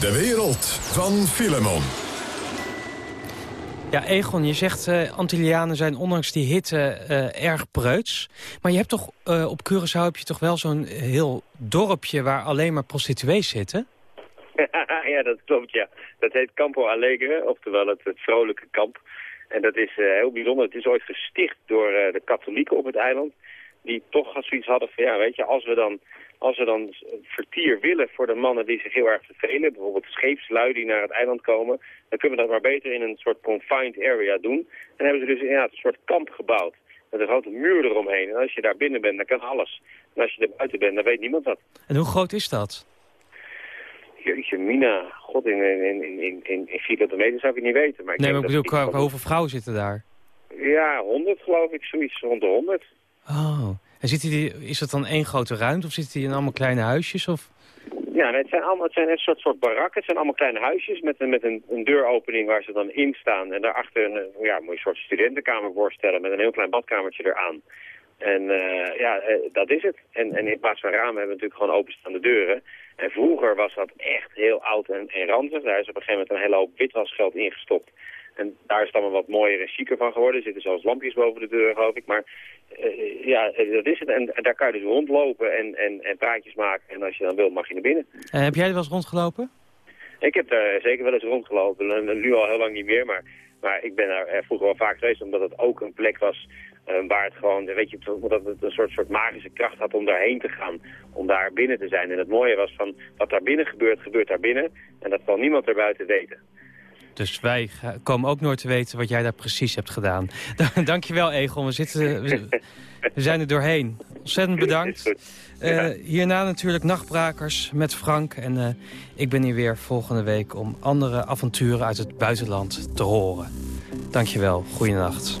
De wereld van Filemon. Ja, Egon, je zegt uh, Antillianen zijn ondanks die hitte uh, erg preuts. Maar je hebt toch uh, op Curaçao heb je toch wel zo'n heel dorpje waar alleen maar prostituees zitten? [laughs] ja, dat klopt, ja. Dat heet Campo Alegre, oftewel het, het vrolijke kamp. En dat is heel bijzonder. Het is ooit gesticht door de katholieken op het eiland. Die toch zoiets hadden van, ja, weet je, als we dan als we dan vertier willen voor de mannen die zich heel erg vervelen, bijvoorbeeld scheepslui die naar het eiland komen, dan kunnen we dat maar beter in een soort confined area doen. En hebben ze dus een soort kamp gebouwd. Met een grote muur eromheen. En als je daar binnen bent, dan kan alles. En als je er buiten bent, dan weet niemand dat. En hoe groot is dat? Jeetje, Mina. God, in, in, in, in, in, in vierkante meter zou ik het niet weten. Maar ik nee, maar ik bedoel, qua, hoeveel vrouwen zitten daar? Ja, 100 geloof ik, zoiets rond de 100. Oh, en zit die, is dat dan één grote ruimte of zitten die in allemaal kleine huisjes? Of? Ja, het zijn, allemaal, het zijn een soort, soort barakken. Het zijn allemaal kleine huisjes met, een, met een, een deuropening waar ze dan in staan. En daarachter een, ja, moet je een soort studentenkamer voorstellen met een heel klein badkamertje eraan. En uh, ja, uh, dat is het. En, en in plaats van ramen hebben we natuurlijk gewoon openstaande deuren. En vroeger was dat echt heel oud en, en ranzig. Daar is op een gegeven moment een hele hoop witwasgeld ingestopt. En daar is het allemaal wat mooier en chiquer van geworden. Er zitten zelfs lampjes boven de deur, geloof ik. Maar uh, ja, dat is het. En, en, daar kan je dus rondlopen en, en, en praatjes maken. En als je dan wilt, mag je naar binnen. En heb jij er wel eens rondgelopen? Ik heb daar zeker wel eens rondgelopen. En, nu al heel lang niet meer, maar, maar ik ben daar vroeger wel vaak geweest. Omdat het ook een plek was uh, waar het gewoon, weet je, dat het een soort, soort magische kracht had om daarheen te gaan. Om daar binnen te zijn. En het mooie was van, wat daar binnen gebeurt, gebeurt daar binnen. En dat zal niemand erbuiten weten. Dus wij komen ook nooit te weten wat jij daar precies hebt gedaan. [laughs] Dankjewel, Egon. We, zitten, we, [laughs] zijn er doorheen. Ontzettend bedankt. Uh, hierna natuurlijk Nachtbrakers met Frank. En uh, ik ben hier weer volgende week om andere avonturen uit het buitenland te horen. Dankjewel. Goeienacht.